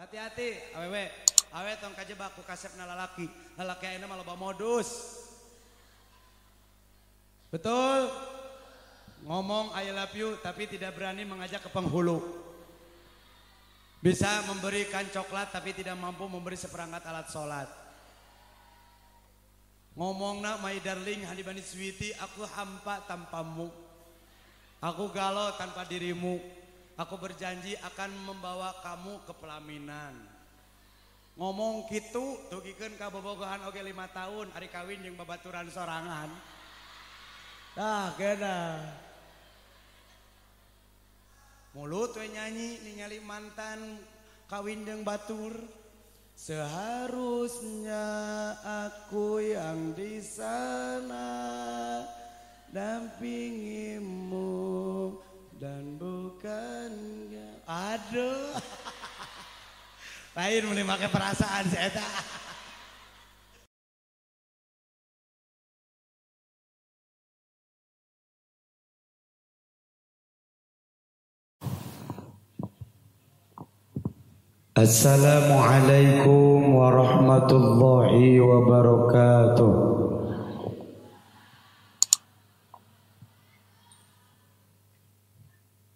Hati-hati, awewe. Awe tong kajebak ku kasepna lalaki. Lalaki ayeuna mah loba modus. Betul? Ngomong I love tapi tidak berani mengajak ke penghulu. Bisa memberikan coklat tapi tidak mampu memberi seperangkat alat sholat. Ngomongna my darling Hanibani Switi aku hampa tanpamu. Aku galau tanpa dirimu. Aku berjanji akan membawa kamu ke pelaminan. Ngomong gitu tugikeun ka bobogohan oge lima tahun hari kawin jeung babaturan sorangan. Dah kena. Mulut we nyanyi ningali mantan kawin jeung batur. Seharusnya aku yang di sana dampingimu dan bukan aduh. Lain mulai pakai perasaan saya tak Assalamualaikum warahmatullahi wabarakatuh.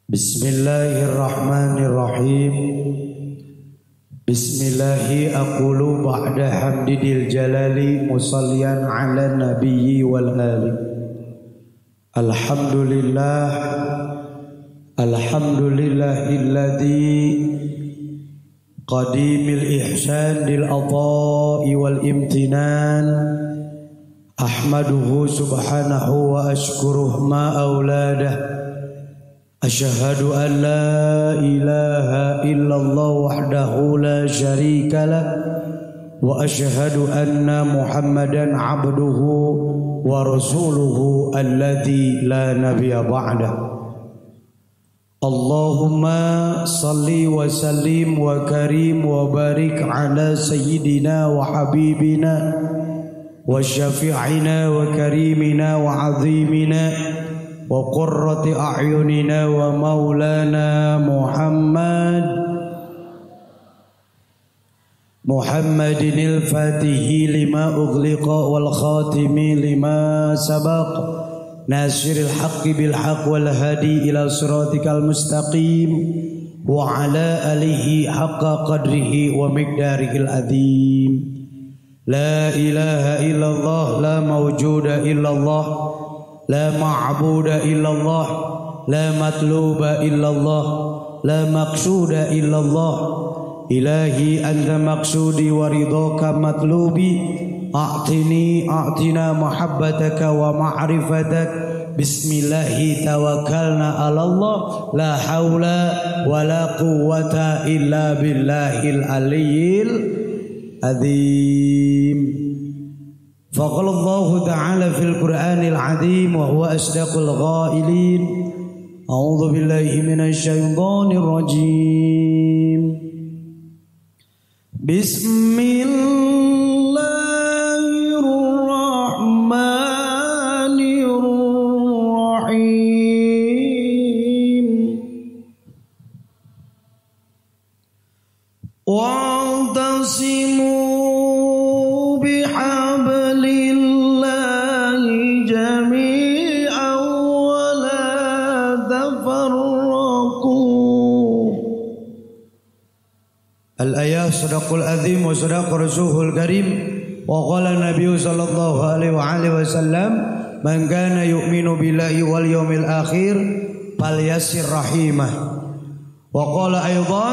بسم الله الرحمن الرحيم بسم الله أقول بعد حمد الجلال مصليا على النبي والآل الحمد لله الحمد لله الذي قديم الإحسان للعطاء والامتنان أحمده سبحانه وأشكره ما أولاده أشهد أن لا إله إلا الله وحده لا شريك له وأشهد أن محمدا عبده ورسوله الذي لا نبي بعده. اللهم صل وسلم وكريم وبارك على سيدنا وحبيبنا وشفيعنا وكريمنا وعظيمنا وقرة أعيننا ومولانا محمد محمد الفاتح لما أغلق والخاتم لما سبق ناصر الحق بالحق والهادي إلى صراطك المستقيم وعلى آله حق قدره ومقداره العظيم. لا إله إلا الله لا موجود إلا الله. لا معبود إلا الله لا مطلوب إلا الله لا مقصود إلا الله. إلهي أنت مقصودي ورضاك مطلوبي أعطني أعطنا محبتك ومعرفتك. بسم الله توكلنا على الله. لا حول ولا قوة إلا بالله العلي العظيم. فقال الله تعالى في القرآن العظيم وهو أصدق الغائلين أعوذ بالله من الشيطان الرجيم. بسم الله الآية صدق العظيم وصدق رسوله الكريم وقال النبي صلى الله عليه وآله وسلم من كان يؤمن بالله واليوم الآخر فليسر رحيمه وقال أيضا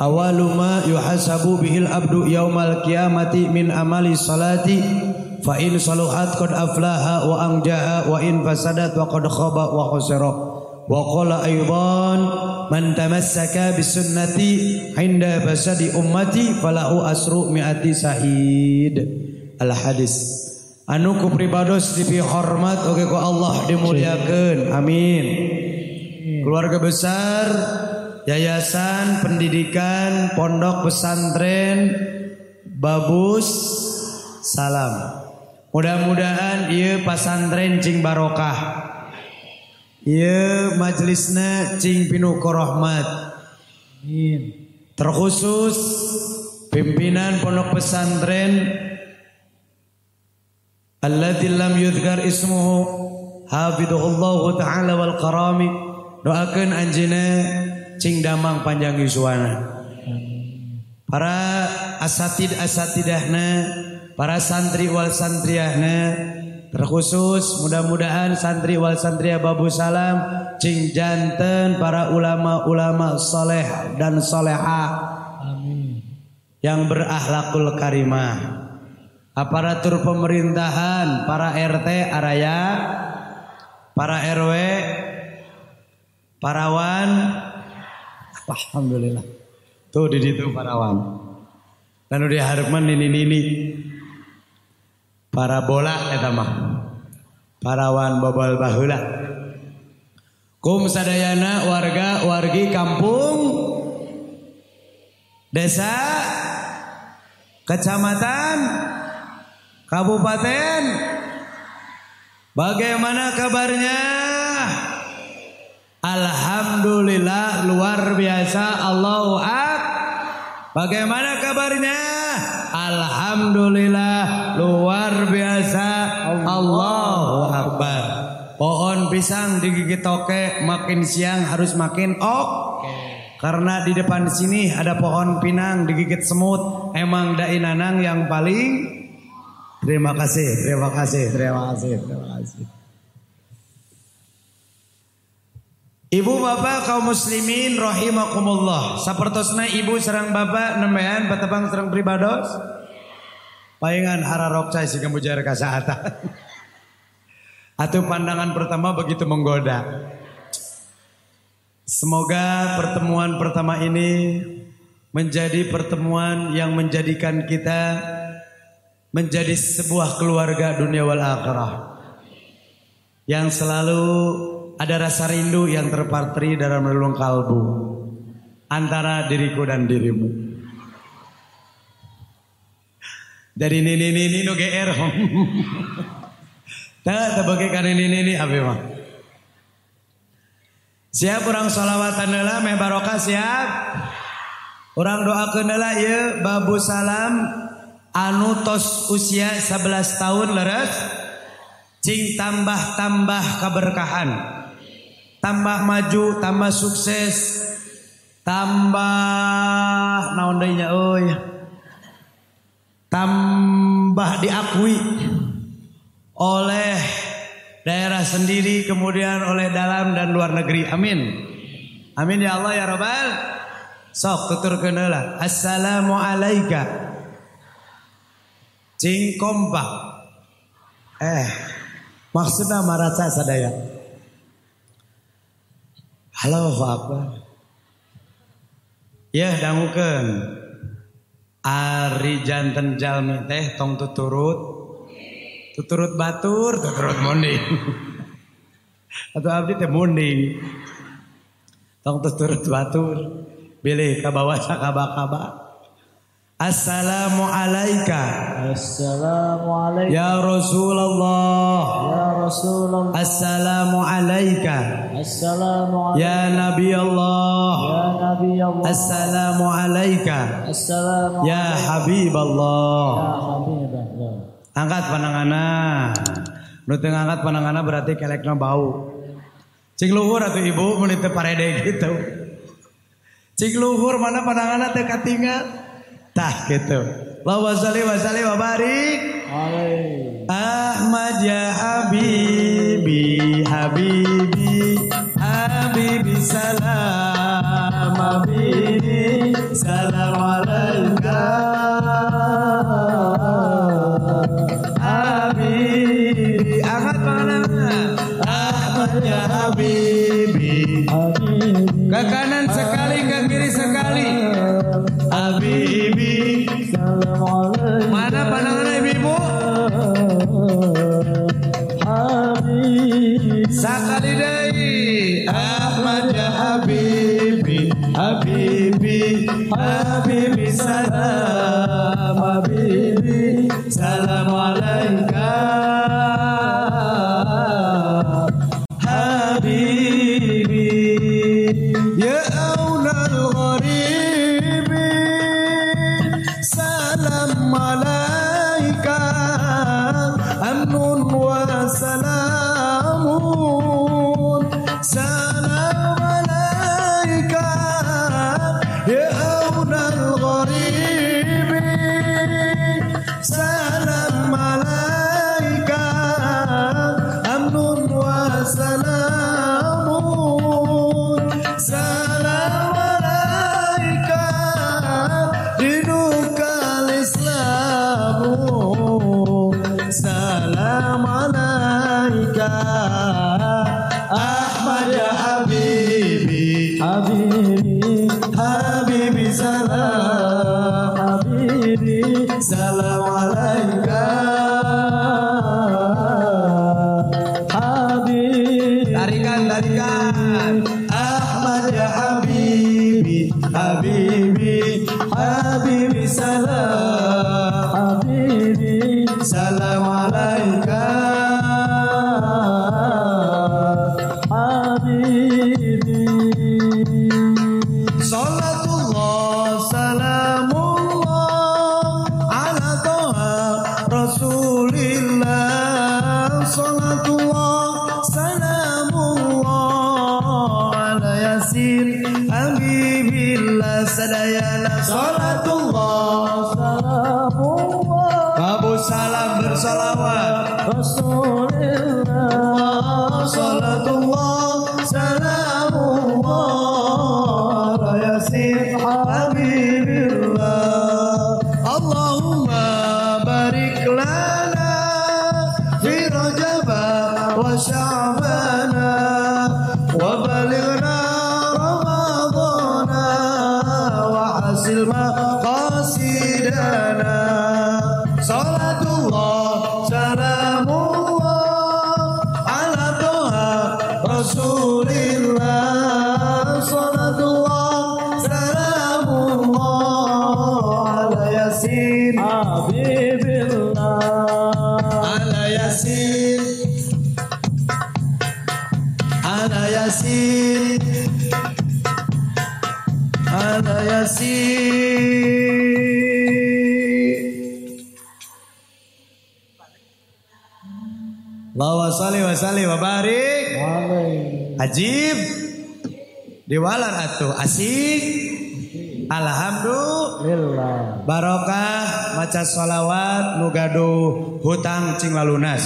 أول ما يحاسب به العبد يوم القيامة من عمل الصلاة فإن صلحت قد أفلاها وأنجاها وإن فسدت وقد خاب وخسر وقال أيضا من تمسك بسنة عند فساد أمتي فله أسر مئة شهيد الحديث anu ku pribados dipihormat oke ku Allah dimuliakeun amin keluarga besar Yayasan Pendidikan Pondok Pesantren Babus Salam. Mudah-mudahan ieu pasantren cing barokah. Ieu majelisna cing pinuh rahmat. Amin. Terkhusus pimpinan pondok pesantren alladzi lam yudhkar ismuhu hafidhullah taala wal karami doakeun anjeunna cing damang panjang yuswana para asatid asatidahna para santri wal santriahna Terkhusus mudah-mudahan santri wal santri Babu Salam cing janten para ulama-ulama soleh dan soleha Amin. yang berakhlakul karimah. Aparatur pemerintahan para RT araya para RW parawan. Alhamdulillah. Tuh di situ parawan. Dan udah harapman ini ini para bola eta mah parawan bobol bahula kum sadayana warga wargi kampung desa kecamatan kabupaten. Bagaimana kabarnya? Alhamdulillah luar biasa Allahu Akbar. Bagaimana kabarnya Alhamdulillah luar biasa. Allahu Akbar. Pohon pisang digigit toke makin siang harus makin ok. Karena di depan sini ada pohon pinang digigit semut. Emang dai nanang yang paling terima kasih terima kasih terima kasih terima kasih Ibu bapak kaum muslimin rahimakumullah. Sapertosna ibu serang bapak nembean patebang serang pribados. Paingan hararok cai si kemujar kasaata. Atau pandangan pertama begitu menggoda. Semoga pertemuan pertama ini menjadi pertemuan yang menjadikan kita menjadi sebuah keluarga dunia wal akhirah. Yang selalu ada rasa rindu yang terpatri dalam relung kalbu antara diriku dan dirimu. Dari nini nini nu GR. Tak terbagi kan ini nini apa mah. Siap orang salawatan lah meh barokah siap. Orang doakeun lah ya babu salam anu tos usia 11 tahun leres cing tambah-tambah keberkahan tambah maju, tambah sukses, tambah naon nya euy. Tambah diakui oleh daerah sendiri kemudian oleh dalam dan luar negeri. Amin. Amin ya Allah ya Rabbal. Sok tuturkeun heula. Assalamu alayka. Cing kompak. Eh, maksudnya marasa sadaya. Halo apa? Ya dangukeun. Ari janten jalmi teh tong tuturut. Tuturut batur, tuturut monding. Atau abdi teh monding. Tong tuturut batur. Bilih ka bawah sakaba-kaba. Assalamu alayka Assalamu alayka Ya Rasulullah. Ya Rasulullah. Assalamu alayka Assalamu Ya Nabi Allah Ya Nabi Allah Assalamu alayka Assalamu Ya Habib Allah Ya Habib Allah Angkat panangana. Nu teu ngangkat panangana berarti kelekna bau. Cing luhur atuh ibu teu parede gitu. Cing luhur mana panangana teu katingal Tah gitu. La wasali wasali wa barik. Ahmad ya Habibi Habibi Habibi salam Habibi salam alaika Diwalan atuh asik. Alhamdulillah. Barokah maca sholawat nu gaduh hutang cing lalunas.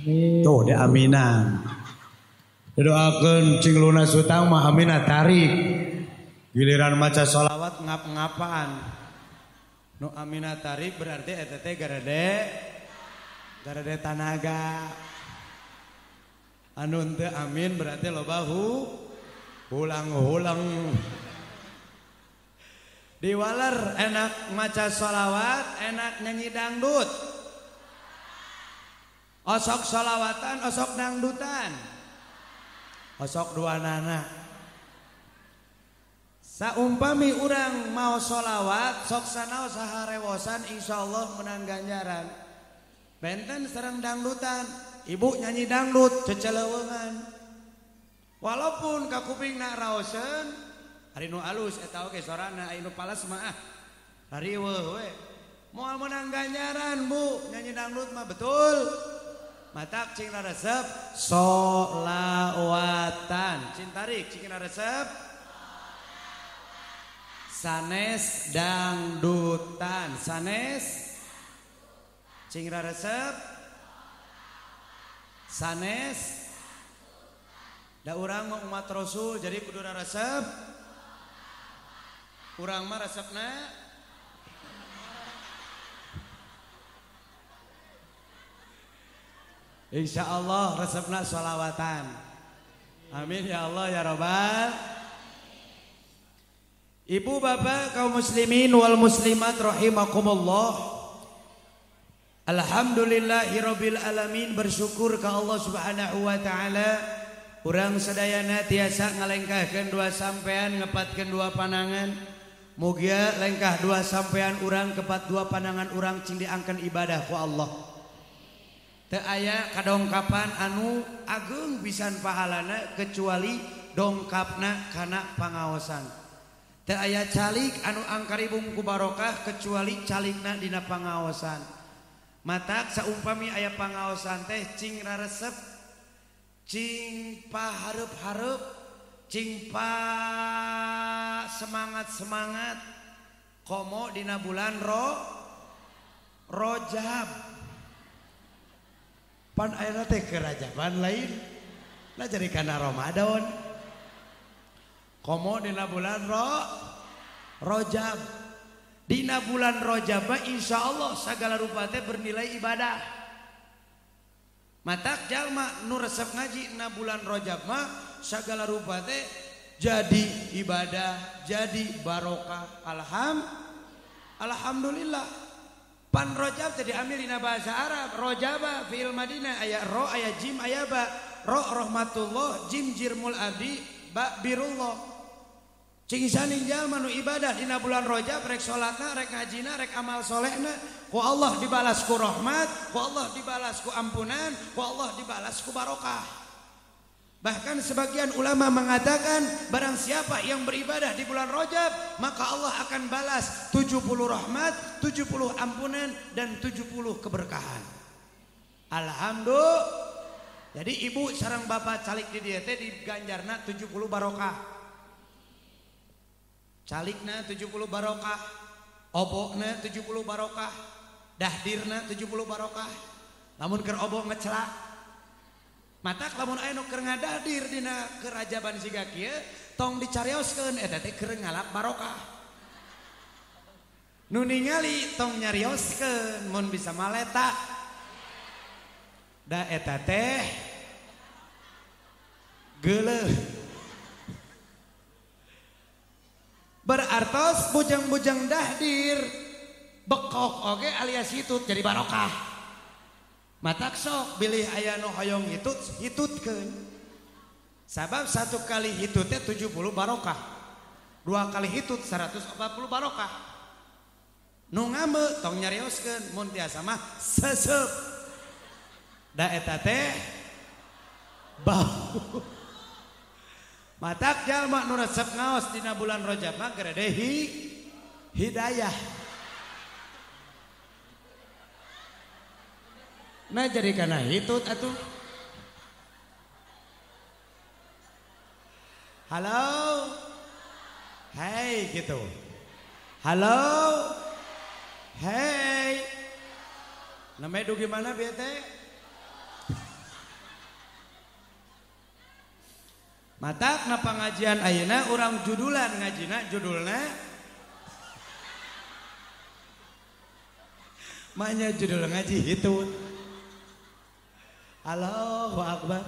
Amin. Tuh de aminan. Doakeun cing lunas hutang mah aminah tarik. Giliran maca sholawat ngap-ngapaan. Nu aminah tarik berarti eta teh garade garade tanaga. Teu amin berarti lo bahu ulang-ulang. Diwaler enak maca sholawat enak nyanyi dangdut. Osok sholawatan osok dangdutan. Osok dua nana. Saumpami urang mau sholawat sok sanau saharewosan insya Allah menang ganjaran. Benten serang dangdutan ibu nyanyi dangdut cecelewengan walaupun kakuping nak raosen hari nu alus eh, eta oke sorana ayo palas ah hari we. Moal menang ganjaran bu. Nyanyi dangdut mah betul. Matak cing na resep solawatan. Cing tarik cing na resep sanes dangdutan. Sanes cing resep sanes da orang mau umat rasul jadi kudu resep. Kurang mah resepna. Insya Allah resepna sholawatan Amin ya Allah ya Robbal Ibu bapak kaum muslimin wal muslimat rahimakumullah. Alhamdulillahirabbil alamin bersyukur ke Allah Subhanahu wa taala kurang sedayana tiasa ngalengkahkan dua sampean ngepatkan dua panangan mugia lengkah dua sampean urang kepat dua panangan urang cing diangkan ibadah ku Allah. Teu aya kadongkapan anu agung pisan pahalana kecuali dongkapna kana pangaosan. Teu aya calik anu angkaribung ku barokah kecuali calikna dina pangaosan. Matak saumpami aya pangaosan teh cing raresep Cingpa harap-harap Cingpa semangat-semangat komo dina bulan ro Rojab. Pan ayeuna teh kerajaban lain lah jadi karena Ramadan. Komo dina bulan ro Rojab. Dina bulan Rojab Insya Allah segala rupa teh bernilai ibadah. Matak Jalma nu resep ngaji na bulan Rojabmah segala rupate jadi ibadah jadi barokah. Alham Alhamdulillah. Pan Rojab tadi ambil dina bahasa Arab. Rojaba fiil Madinah ayat ro ayat jim ayat ba. Ro rahmatullah jim jirmul abdi ba birullah. Cing saning jalma nu ibadah dina bulan Rajab rek salatna rek ngajina rek amal solehna ku Allah dibalas ku rahmat ku Allah dibalas ku ampunan ku Allah dibalas ku barokah Bahkan sebagian ulama mengatakan barang siapa yang beribadah di bulan Rajab maka Allah akan balas 70 rahmat, 70 ampunan dan 70 keberkahan. Alhamdulillah. Jadi ibu sarang bapak calik di dia teh di ganjarna 70 barokah. calikna 70 barokah obokna 70 barokah dahdirna 70 barokah. Lamun ker obok ngecelak mata lamun aya nu keur ngadahdir dina kerajaban siga kieu tong dicarioskeun eta teh keur ngalap barokah. Nu ningali tong nyarioskeun mun bisa maleta. Da eta teh geuleuh berartos bujang-bujang dahdir. Bekok oge alias hitut jadi barokah. Matak sok bilih ayah nu hoyong hitut hitutkeun. Sabab satu kali hitutnya 70 barokah. Dua kali hitut 140 barokah. Nu ngame tong nyarioskeun mun tiasa mah sesep. Da eta teh bau. Matak jalma nu resep ngaos dina bulan Rajab mah hidayah. Nah jadi kana hitut atuh. Halo. Hai gitu. Halo. Hei. Namanya du gimana biete? mata na pengajian Ayeuna orang judulan ngajina judulnya maknya judul ngaji itu Allahu Akbar.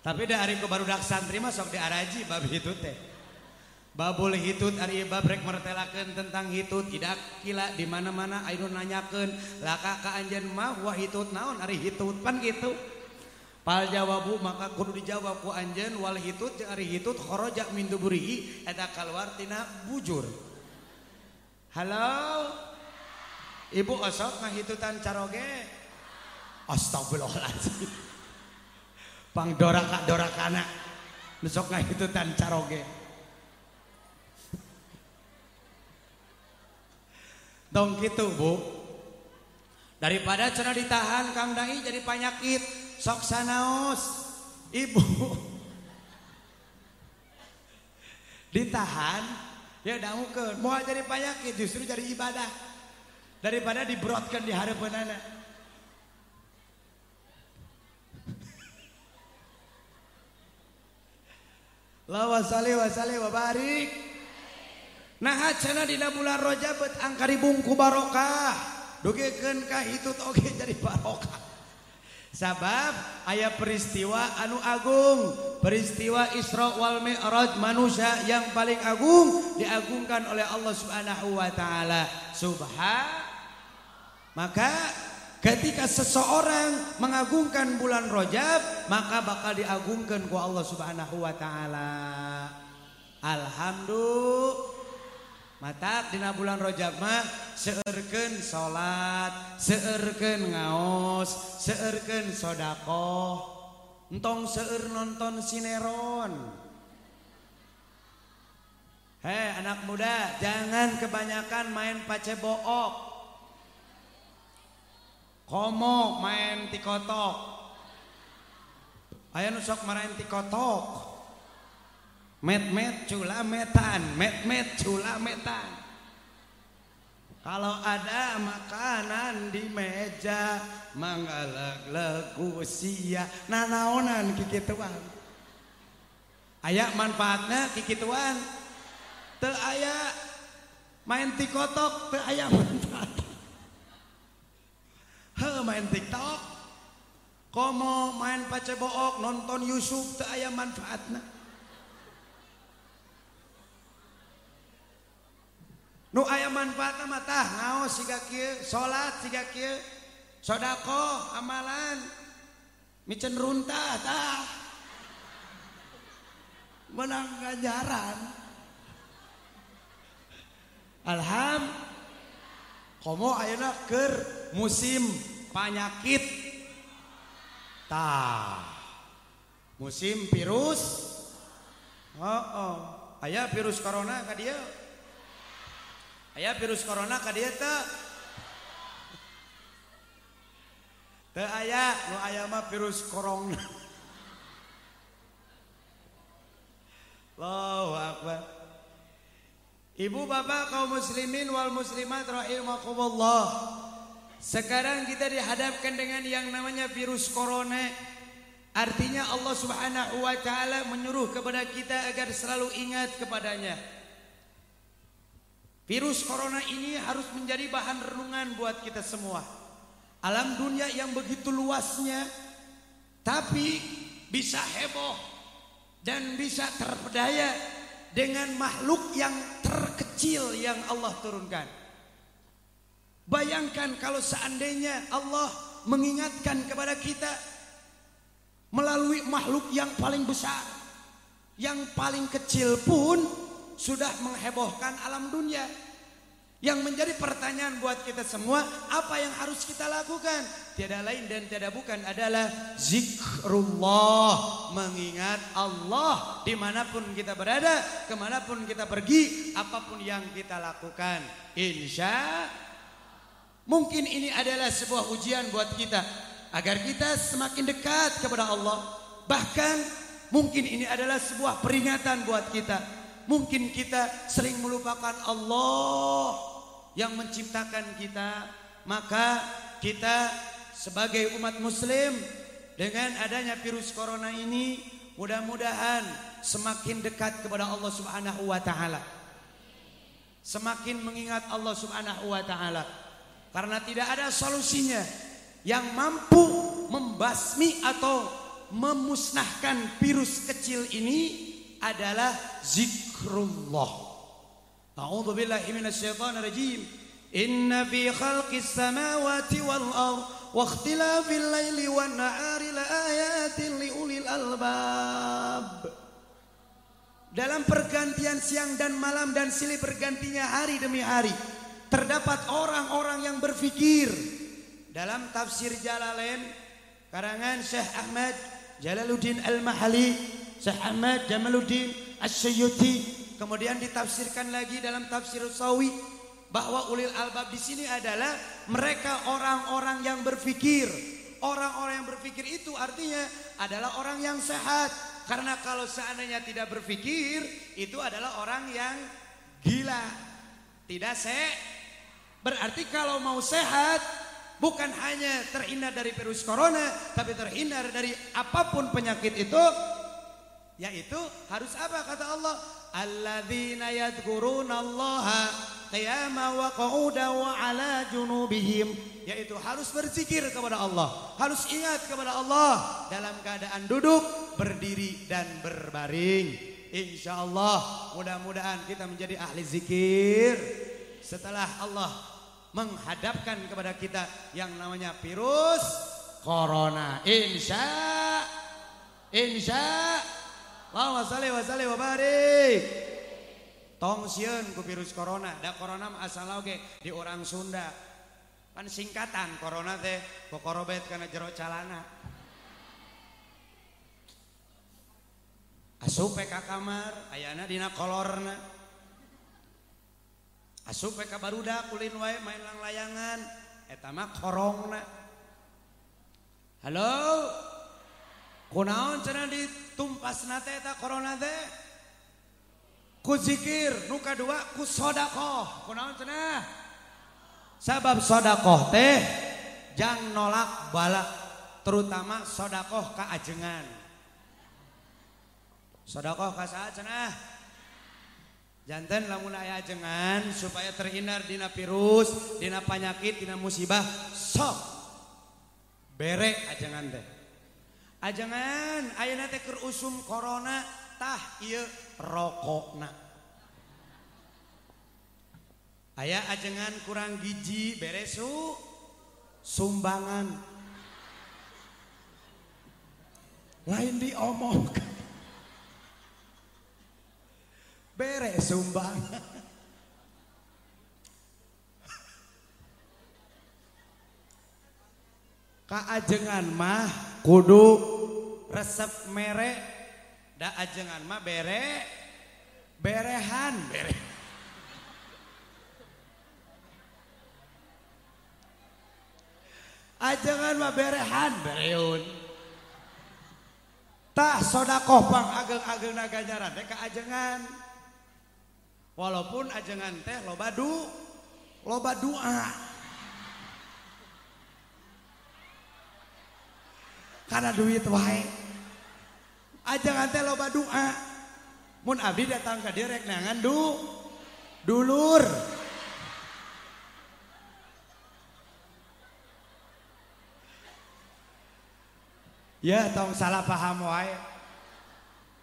Tapi da ari baru barudak santri mah sok diaraji bab itu teh. Babul hitut ari bab rek mertelakeun tentang hitut tidak kila di mana-mana ayeuna nanyakeun laka ka anjeun mah wah hitut naon ari hitut? Pan gitu. Pal jawabu maka kudu dijawab ku anjeun wal hitut ari hitut kharaja min duburihi eta keluar tina bujur. Halo. Ibu osok ngahitutan caroge. Astagfirullahaladzim. Pang doraka dorakana. Nusok ngahitutan caroge. Dong gitu bu. Daripada cenah ditahan Kang Dai jadi penyakit sok sanaos ibu ditahan ya dangukeun mau jadi penyakit justru jadi ibadah daripada diberotkan di harapan anak La wasali wasali wa barik. Nah cenah dina bulan Rajab angkari bungku barokah. Dugikeun ka hitut oge jadi barokah. Sabab ayat peristiwa anu agung. Peristiwa Isra wal Mi'raj manusia yang paling agung Diagungkan oleh Allah subhanahu wa ta'ala. Subhan Maka ketika seseorang mengagungkan bulan Rajab Maka bakal diagungkan ku Allah subhanahu wa ta'ala. Alhamdulillah mata Dina bulan Rojabmah seerken salat seerken ngaos seerken shodaqoh entong seeur nonton sineron. Hei anak muda jangan kebanyakan main pacebook komo main tikotok. Ayo nusok marahin tikotok. Met met cula metan. Met met cula metan. Kalau ada makanan di meja manggalag sia. Nanaonan kikituan. Aya manfaatnya kikituan. Teu aya main tikotok teu aya manfaat. He main tiktok. Komo main pacebook nonton Yusuf teu aya manfaatna nu aya manfaatna mah tah ngaos siga kieu salat siga kieu sodako amalan. Micen runtah tah menang ganjaran. Alham komo ayeuna keur musim penyakit tah. Musim virus. Oh, oh. aya virus corona ka dia aya virus corona ka dia teh teu aya nu aya mah virus corona Allahu akbar Ibu bapak kaum muslimin wal muslimat rahimakumullah. Sekarang kita dihadapkan dengan yang namanya virus corona. Artinya Allah Subhanahu wa taala menyuruh kepada kita agar selalu ingat kepadanya. Virus corona ini harus menjadi bahan renungan buat kita semua. Alam dunia yang begitu luasnya tapi bisa heboh dan bisa terpedaya dengan makhluk yang terkecil yang Allah turunkan. Bayangkan kalau seandainya Allah mengingatkan kepada kita melalui makhluk yang paling besar, yang paling kecil pun sudah menghebohkan alam dunia. Yang menjadi pertanyaan buat kita semua, apa yang harus kita lakukan? Tiada lain dan tiada bukan adalah zikrullah, mengingat Allah di mana pun kita berada, ke mana pun kita pergi, apa pun yang kita lakukan. Insya mungkin ini adalah sebuah ujian buat kita agar kita semakin dekat kepada Allah. Bahkan mungkin ini adalah sebuah peringatan buat kita. Mungkin kita sering melupakan Allah yang menciptakan kita. Maka kita sebagai umat muslim dengan adanya virus corona ini mudah-mudahan semakin dekat kepada Allah Subhanahu wa taala. Semakin mengingat Allah Subhanahu wa taala. Karena tidak ada solusinya yang mampu membasmi atau memusnahkan virus kecil ini adalah zikrullah. A'udzu billahi minasyaitonir rajim. Inna fi khalqis samawati wal ardh wa ikhtilafil laili wan nahari laayatin liulil albab. Dalam pergantian siang dan malam dan silih bergantinya hari demi hari terdapat orang-orang yang berfikir dalam tafsir Jalalain karangan Syekh Ahmad Jalaluddin Al-Mahali Syekh Ahmad Jamaluddin As-Sayyuti kemudian ditafsirkan lagi dalam tafsir Sawi bahwa ulil albab di sini adalah mereka orang-orang yang berfikir. Orang-orang yang berfikir itu artinya adalah orang yang sehat. Karena kalau seandainya tidak berfikir itu adalah orang yang gila. Tidak se Berarti kalau mau sehat bukan hanya terhindar dari virus corona tapi terhindar dari apa pun penyakit itu yaitu harus apa kata Allah? Alladzina yadhkurunallaha qiyama wa qu'udan wa ala junubihim yaitu harus berzikir kepada Allah, harus ingat kepada Allah dalam keadaan duduk, berdiri dan berbaring. Insyaallah mudah-mudahan kita menjadi ahli zikir setelah Allah menghadapkan kepada kita yang namanya virus corona. Insya Insya Allahumma salli wa salli wa barik. Tong sieun ku virus corona, da corona mah asal oge di orang Sunda. Kan singkatan corona teh kokorobet kana jero calana. Asup ka kamar, ayana dina kolorna. Asup ka barudak ulin wae main lang layangan. Eta mah korongna. Halo? kunaon cenah ditumpas nate eta corona teh? Ku zikir nu kadua ku sodakoh. Kunaon cenah? Sabab sodakoh teh jang nolak bala terutama sodakoh kaajengan sodakoh ka saha cenah? Janten lamun aya ajengan supaya terhindar dina virus dina penyakit dina musibah sok bere ajengan teh. ajangan teh keur usum corona tah ieu rokokna. Aya ajengan kurang giji beresu sumbangan. Lain diomong beres sumbangan. Kaajengan mah kudu resep merek da ajengan mah bere berehan bere. Ajengan mah berehan bereun. Tah sodakoh pang ageng-ageng nagajaran teh kaajengan. Walaupun ajengan teh loba du loba doa. karena duit wae. Aja ngante loba doa mun abdi datang ke direk nangan du dulur. Ya tong salah paham wae.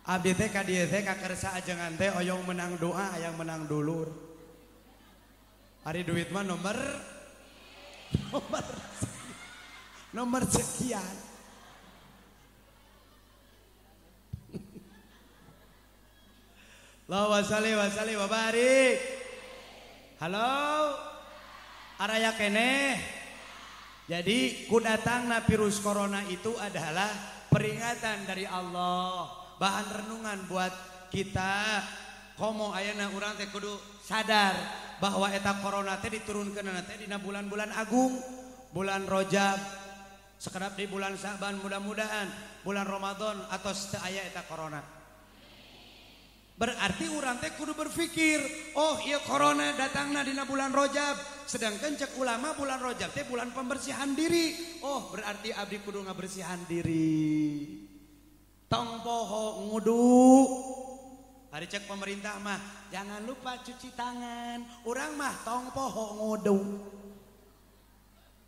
Abdi teh ka dieu teh kakersa aja ngante oyong menang doa yang menang dulur. Hari duit mah nomor nomor nomor sekian. Lawasali wasali wabarik. Halo. Araya keneh. Jadi kudatangna virus corona itu adalah peringatan dari Allah. Bahan renungan buat kita. Komo ayana urang teh kudu sadar bahwa eta corona teh diturunkeun teh dina bulan-bulan Agung, bulan Rojab, sekedap di bulan Sa'ban mudah-mudahan bulan Ramadan atau seteu aya eta corona. Berarti orang teh kudu berpikir, oh iya corona datangna dina bulan Rojab, sedangkan cek ulama bulan Rojab teh bulan pembersihan diri. Oh, berarti abdi kudu ngabersihan diri. Tong poho ngudu. Hari cek pemerintah mah, jangan lupa cuci tangan. Orang mah tong poho ngudu.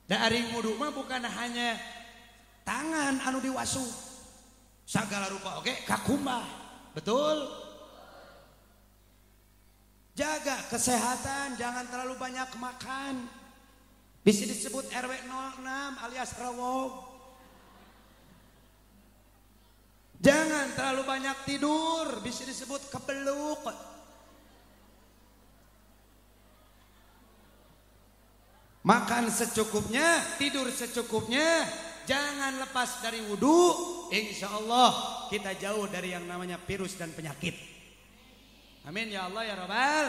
Dari ngudu mah bukan hanya tangan anu diwasu. Segala rupa oke, okay? kakumah. Betul? Jaga kesehatan, jangan terlalu banyak makan. Bisa disebut RW 06 alias rawog. Jangan terlalu banyak tidur, bisa disebut kebeluk. Makan secukupnya, tidur secukupnya, jangan lepas dari wudhu. Insya Allah kita jauh dari yang namanya virus dan penyakit. Amin ya Allah ya Rabbal.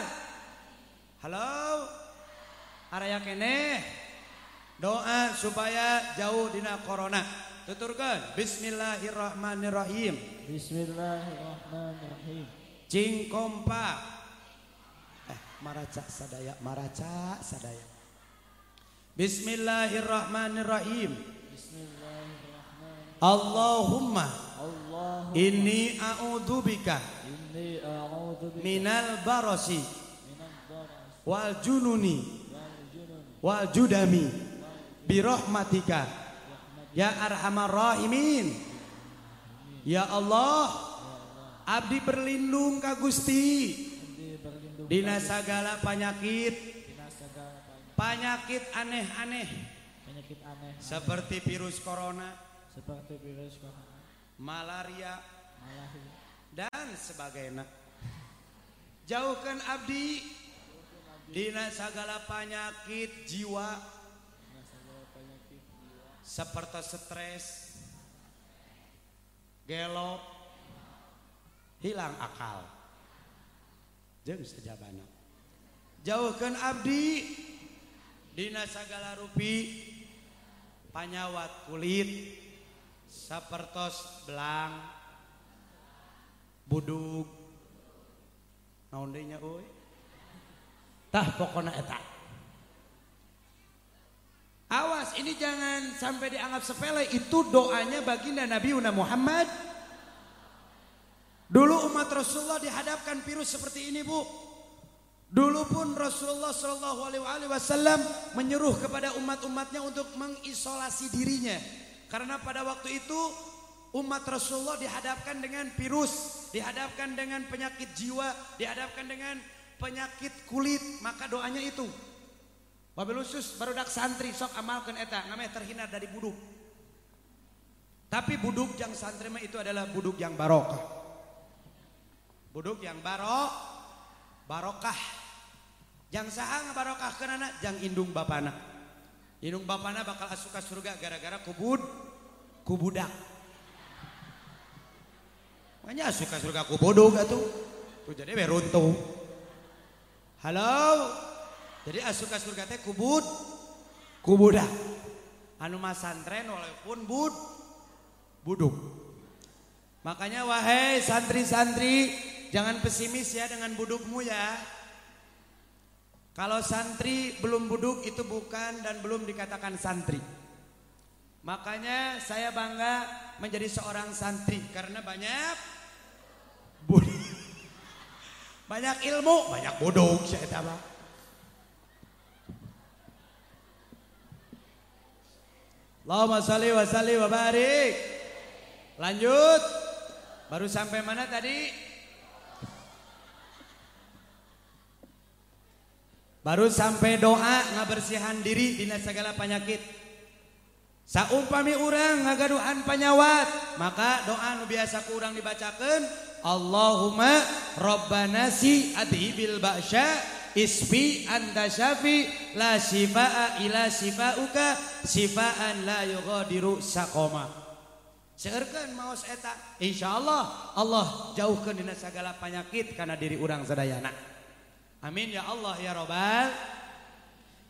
Halo. Araya kene. Doa supaya jauh dina corona. Tuturkan. Bismillahirrahmanirrahim. Bismillahirrahmanirrahim. Cing kompak. Eh, maraca sadaya, maraca sadaya. Bismillahirrahmanirrahim. Bismillahirrahmanirrahim. Allahumma Allahumma inni a'udzubika minal barasi minal baras wal jununi. Wal judami. Birahmatika ya arhamar rahimin. Ya Allah abdi berlindung ka Gusti. Berlindung dina sagala penyakit. Penyakit. Penyakit aneh-aneh. Penyakit aneh seperti virus corona. Seperti virus corona, malaria. Malaria, dan sebagainya jauhkan Abdi Dina segala panyakit jiwa seperti stres gelok hilang akal. Jeng sejabana jauhkan Abdi Dina segala rupi panyawat kulit sapertos belang budug naon deui nya euy tah pokona eta. Awas ini jangan sampai dianggap sepele. Itu doanya baginda Nabi Muhammad. Dulu umat Rasulullah dihadapkan virus seperti ini bu. Dulu pun Rasulullah Shallallahu Alaihi Wasallam menyuruh kepada umat-umatnya untuk mengisolasi dirinya. Karena pada waktu itu umat Rasulullah dihadapkan dengan virus, dihadapkan dengan penyakit jiwa, dihadapkan dengan penyakit kulit, maka doanya itu. Wabil khusus barudak santri sok amalkan eta namanya terhindar dari buduk. Tapi buduk yang santri itu adalah buduk yang barokah. Buduk yang barok barokah. Yang sahang barokah kenana jang indung bapana. Indung bapana bakal asuka surga gara-gara kubud kubudak. Makanya suka surga kubodog atuh. Tuh jadi beruntung. Halo. Jadi asuka surga teh kubud kubudak. Anu mas santren walaupun bud buduk. Makanya wahai santri-santri jangan pesimis ya dengan budukmu ya. Kalau santri belum buduk itu bukan dan belum dikatakan santri. Makanya saya bangga menjadi seorang santri karena banyak. Banyak ilmu, banyak buduk saya tahu. Allahumma salli wa salli wa barik. Lanjut. Baru sampai mana tadi? Baru sampai doa ngabersihan diri dina segala penyakit. Saumpami urang ngagaduhan penyawat, maka doa nu biasa ku urang dibacakeun, Allahumma rabbana si adhibil ba'sya isfi anta syafi la sifaa ila sifauka sifaan la yughadiru saqoma. Seurkeun maos eta, insyaallah Allah jauhkeun dina segala penyakit kana diri urang sadayana. Amin ya Allah ya Robbal.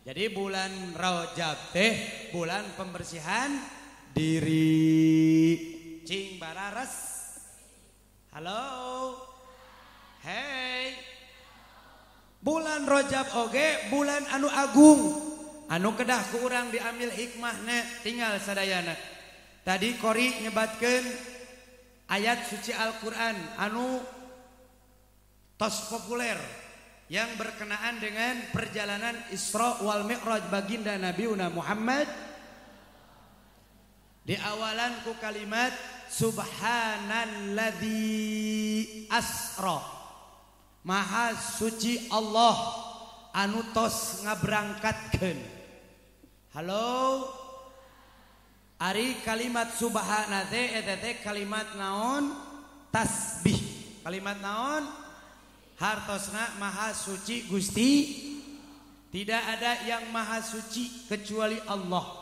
Jadi bulan Rajab teh bulan pembersihan diri. Cing barares. Halo. Hey. bulan Rajab Oge bulan anu Agung. Anu kedah kurang diambil hikmahna tinggal Sadayana tadi Kori nyebatkan ayat suci Al-Quran anu tos populer yang berkenaan dengan perjalanan Isra wal Mi'raj baginda Nabi Muhammad. Muhammad diawalan ku kalimat Subhanalladzi asra. Maha suci Allah anu tos ngaberangkatkeun. Halo? Ari kalimat subhana teh eta teh kalimat naon? Tasbih. Kalimat naon? Hartosna maha suci Gusti. Tidak ada yang maha suci kecuali Allah.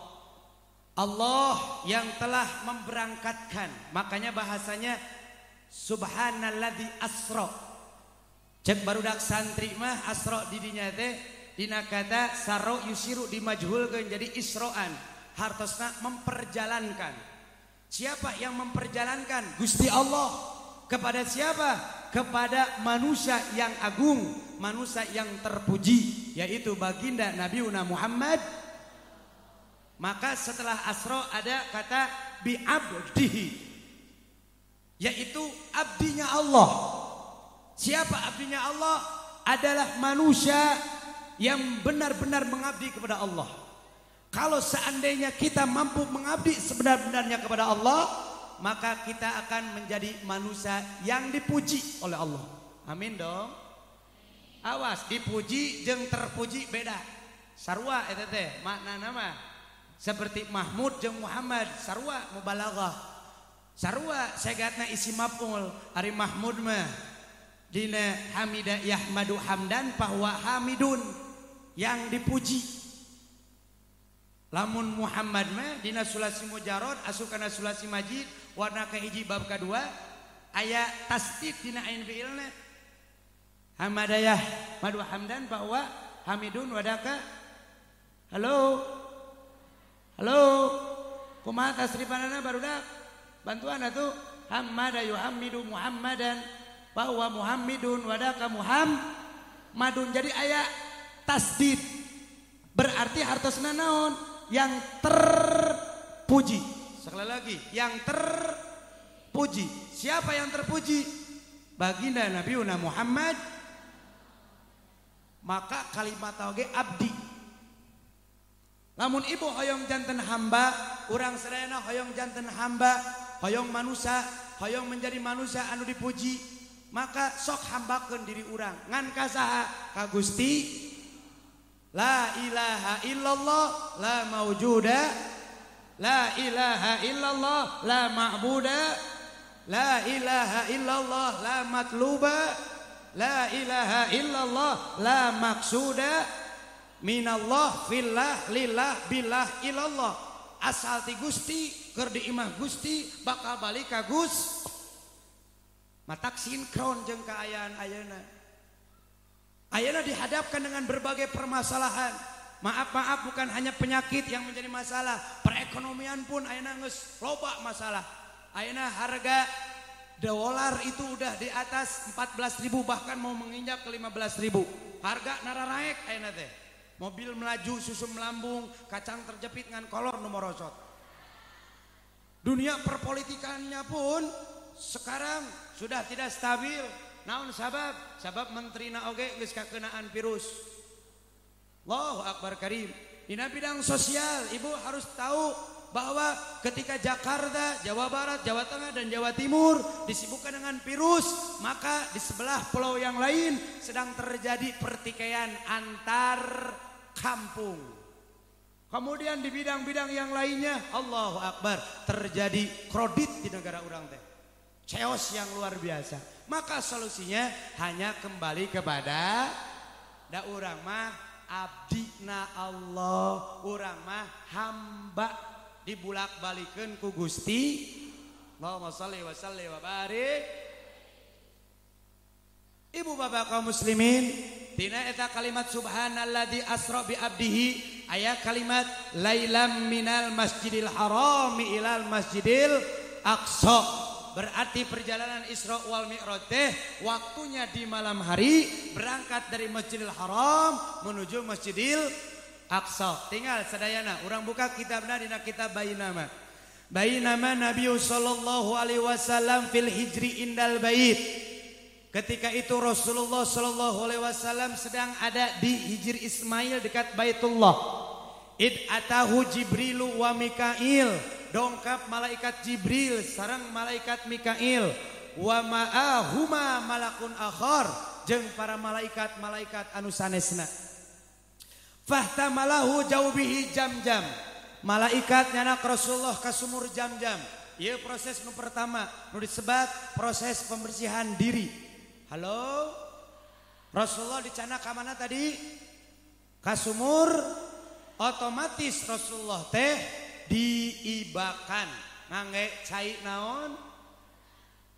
Allah yang telah memberangkatkan. Makanya bahasanya subhanalladzi asra. Cek barudak santri mah asra di dinya teh dina kata saro yusiru dimajhulkeun jadi isroan. Hartosna memperjalankan. Siapa yang memperjalankan? Gusti Allah. Kepada siapa? Kepada manusia yang agung manusia yang terpuji yaitu baginda Nabi Muhammad maka setelah asro ada kata bi abdihi yaitu abdinya Allah. Siapa abdinya Allah? Adalah manusia yang benar-benar mengabdi kepada Allah. Kalau seandainya kita mampu mengabdi sebenar-benarnya kepada Allah maka kita akan menjadi manusia yang dipuji oleh Allah. Amin dong. Awas dipuji jeng terpuji beda. Sarwa eta teh. Makna nama seperti Mahmud jeung Muhammad sarwa mubalaghah. Sarwa segatna isi maf'ul. Ari Mahmud mah dina hamida yahmadu hamdan bahwa hamidun yang dipuji. Lamun Muhammad mah dina sulasi mujarad asukana sulasi majid warna kahiji bab kedua aya tasdid dina ain fiilna. Hamadayah madu hamdan bahwa hamidun wadaka halo Halo, kumaha tasrifanana barudak? bantuan atuh. Hammada yuhammidu muhammadan bahwa muhammidun wadaka muhammadun. Jadi ayat tasdid. Berarti hartosna naon? Yang terpuji. Sekali lagi yang terpuji. Siapa yang terpuji? Baginda Nabi Muhammad. Maka kalimat oge abdi namun ibu hoyong jantan hamba orang serena hoyong jantan hamba hoyong manusia hoyong menjadi manusia anu dipuji maka sok hambakeun diri orang ngan kasaha ka Gusti? La ilaha illallah la maujuda La ilaha illallah la ma'buda La ilaha illallah la matluba La ilaha illallah la maksuda Minallah fillah lillah billah ilallah Asal ti Gusti keur diimah Gusti bakal balik ka Gus Matak sinkron jeung kaayaan ayeuna Ayeuna dihadapkan dengan berbagai permasalahan. Maaf-maaf bukan hanya penyakit yang menjadi masalah, perekonomian pun ayeuna geus loba masalah. Ayeuna harga dolar itu udah di atas 14.000 bahkan mau menginjak ke 15.000. Harga nararaek ayeuna teh. Mobil melaju, susu melambung, kacang terjepit dengan kolor nomor rosot. Dunia perpolitikannya pun sekarang sudah tidak stabil. Naon sabab? Sabab menterina oge geus kakenaan virus. Allahu Akbar Karim. Di bidang sosial, ibu harus tahu bahwa ketika Jakarta, Jawa Barat, Jawa Tengah dan Jawa Timur disibukkan dengan virus, maka di sebelah pulau yang lain sedang terjadi pertikaian antar kampung. Kemudian di bidang-bidang yang lainnya, Allahu Akbar, terjadi kredit di negara orang teh. Chaos yang luar biasa. Maka solusinya hanya kembali kepada da urang mah abdina Allah, urang mah hamba dibulak balikeun ku Gusti. Allahumma shalli wa salli wa barik. Ibu bapak kaum muslimin, tina eta kalimat subhanalladzi asra bi abdihi aya kalimat lailam minal masjidil harami ilal masjidil aqsa Berarti perjalanan Isra wal Mi'raj teh waktunya di malam hari berangkat dari Masjidil Haram menuju Masjidil Aqsa. Tinggal sadayana urang buka kitabna dina kitab Bainama. Bainama Nabi sallallahu alaihi wasallam fil hijri indal bait. Ketika itu Rasulullah sallallahu alaihi wasallam sedang ada di Hijr Ismail dekat Baitullah. Id atahu Jibrilu wa Mikail. Dongkap malaikat Jibril sarang malaikat Mikail. Wa ma'ahuma malakun akhar. Jeung para malaikat-malaikat anu sanesna fahtamalahu jaubihi jam-jam. Malaikat nyanak Rasulullah ka sumur jam-jam. Ieu proses nu pertama nu disebat proses pembersihan diri Halo? Rasulullah di cana ka mana tadi? Ka sumur? Otomatis Rasulullah teh diibakan. Ngangge cai naon?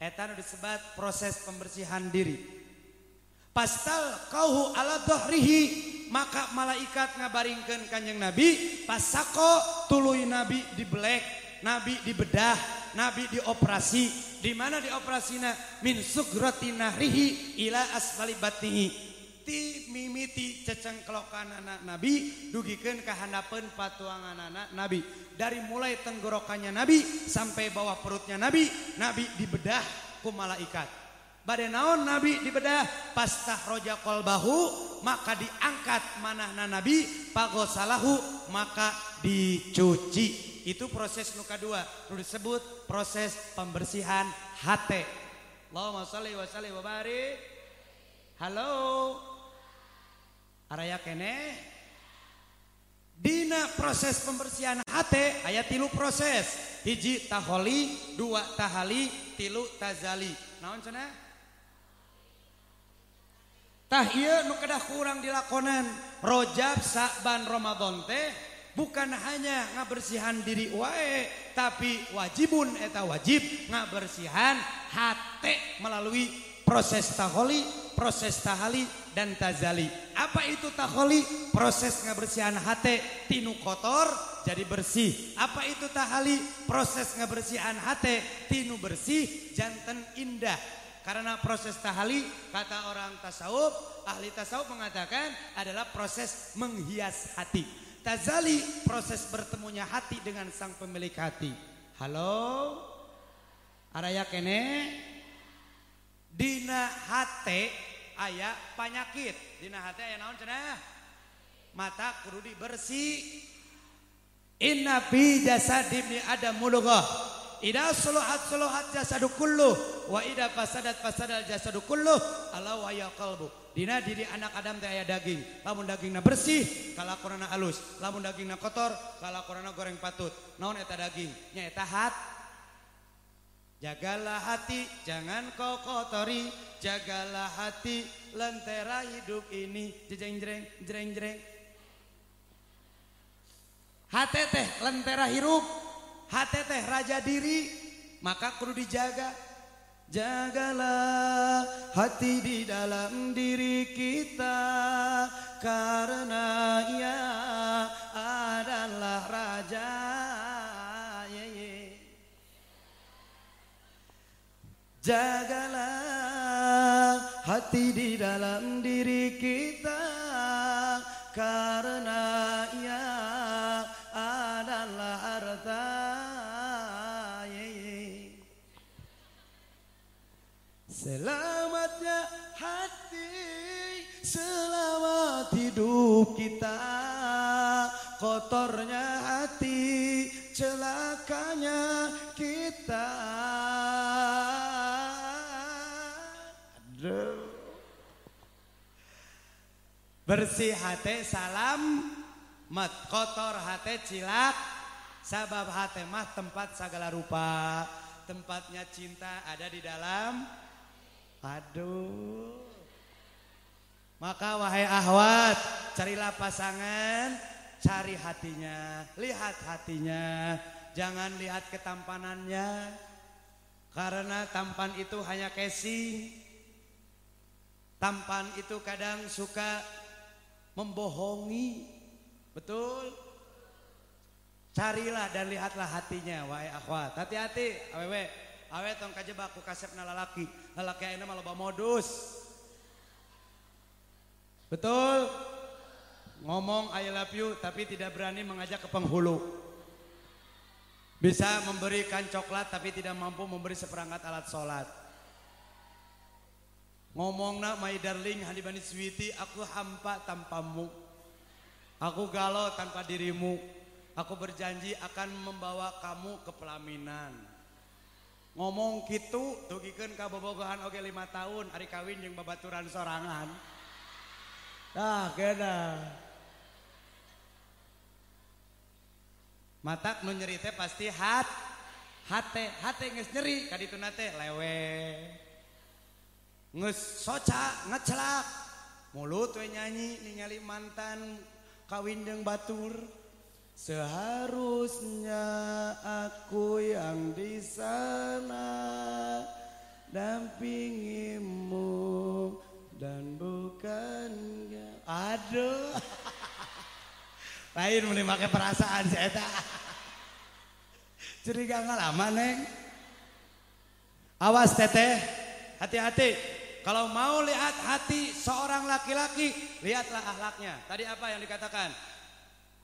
Etan disebat proses pembersihan diri. Pastal kauhu ala dohrihi maka malaikat ngabaringkan kanjeng nabi pasako tuluy nabi di black nabi di bedah nabi di operasi di mana dioperasina min sugrati nahrihi ila asfali batnihi ti mimiti cecengklokan anak nabi dugikan kehanapan patuangan anak nabi. Dari mulai tenggorokannya nabi sampai bawah perutnya nabi nabi dibedah ku malaikat. Badai naon nabi dibedah? Pastah roja kolbahu maka diangkat manahna nabi. Pagosalahu maka dicuci itu proses nu disebut proses pembersihan hati. Allahumma sholli wa sallim wa barik. Halo. Araya kene. Dina proses pembersihan hati ayat tilu proses. Hiji taholi dua tahali tilu tazali. Naon cenah tah ieu nu kurang dilakonan. Rojab saban ramadan teh bukan hanya ngabersihan diri wae tapi wajibun eta wajib ngabersihan hati melalui proses taholi, proses tahali, dan tazali. Apa itu taholi? Proses ngebersihan hati tinu kotor jadi bersih. Apa itu tahali? Proses ngebersihan hati tinu bersih jantan indah. Karena proses tahali kata orang tasawuf, ahli tasawuf mengatakan adalah proses menghias hati. Tazali proses bertemunya hati dengan sang pemilik hati. Halo? Araya kene? Dina hate aya panyakit. Dina hate aya naon cenah? Mata kudu dibersih. Inna fi jasadibni ada mulughah. Ida suluhat suluhat jasadu kullu wa ida fasadat fasadal jasadu kullu ala wa ya qalbu. Dina diri anak Adam teh aya daging. Lamun dagingna bersih, kalakorana alus. Lamun dagingna kotor, kalakorana goreng patut. Naon eta daging? Nya eta hat. Jagalah hati, jangan kau kotori. Jagalah hati, lentera hidup ini. Jeng jreng, jreng jreng. Teh lentera hirup. Hati teh raja diri. Maka kudu dijaga. Jagalah hati di dalam diri kita karena ia adalah raja. Ye, ye. Jagalah hati di dalam diri kita karena ia Selamatnya hati Selamat hidup kita. Kotornya hati Celakanya kita. Aduh Bersih hati salam Mat kotor hati cilak. Sabab hati mah tempat segala rupa. Tempatnya cinta ada di dalam Aduh. Maka wahai ahwat, carilah pasangan, cari hatinya, lihat hatinya, jangan lihat ketampanannya. Karena tampan itu hanya casing. Tampan itu kadang suka membohongi. Betul? Carilah dan lihatlah hatinya, wahai akhwat. Hati-hati, awewe. Awe tong kajebak ku kasep na ayeuna mah loba modus. Betul? Ngomong I love you tapi tidak berani mengajak ke penghulu. Bisa memberikan coklat tapi tidak mampu memberi seperangkat alat sholat. Ngomongna my darling handibani sweetie aku hampa tanpamu. Aku galau tanpa dirimu. Aku berjanji akan membawa kamu ke pelaminan. ngomong gitu. Dugikeun ka bobogohan oke lima tahun hari kawin yang babaturan sorangan. Dah kena matak nu nyeri teh pasti hat hate hate nges nyeri. Kadi nate lewe. Nges soca ngecelak. Mulut we nyanyi ningali mantan kawin yang batur. Seharusnya aku yang di sana dampingimu dan bukan aduh. Lain make perasaan saya eta. Curiga lama neng. Awas teteh hati-hati. Kalau mau lihat hati seorang laki-laki lihatlah ahlaknya tadi apa yang dikatakan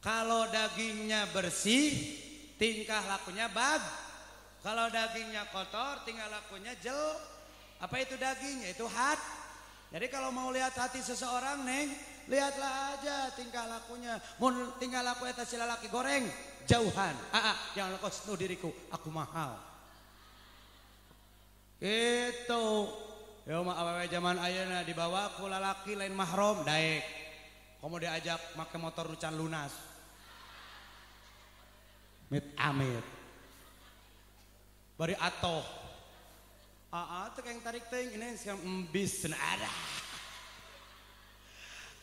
kalau dagingnya bersih, tingkah lakunya bag. Kalau dagingnya kotor, tingkah lakunya jel. Apa itu dagingnya? Itu hat. Jadi kalau mau lihat hati seseorang, Neng, lihatlah aja tingkah lakunya. Mau tingkah laku eta sila laki goreng, jauhan. Ah, ah jangan kau senuh diriku, aku mahal. Itu. Ya mah awewe zaman ayeuna dibawa ku lalaki lain mahrom daek. Kamu diajak make motor rucan lunas. mit amit bari atoh. Ah, ah, Aa teh keng tarik teuing ini siang embis cenah ada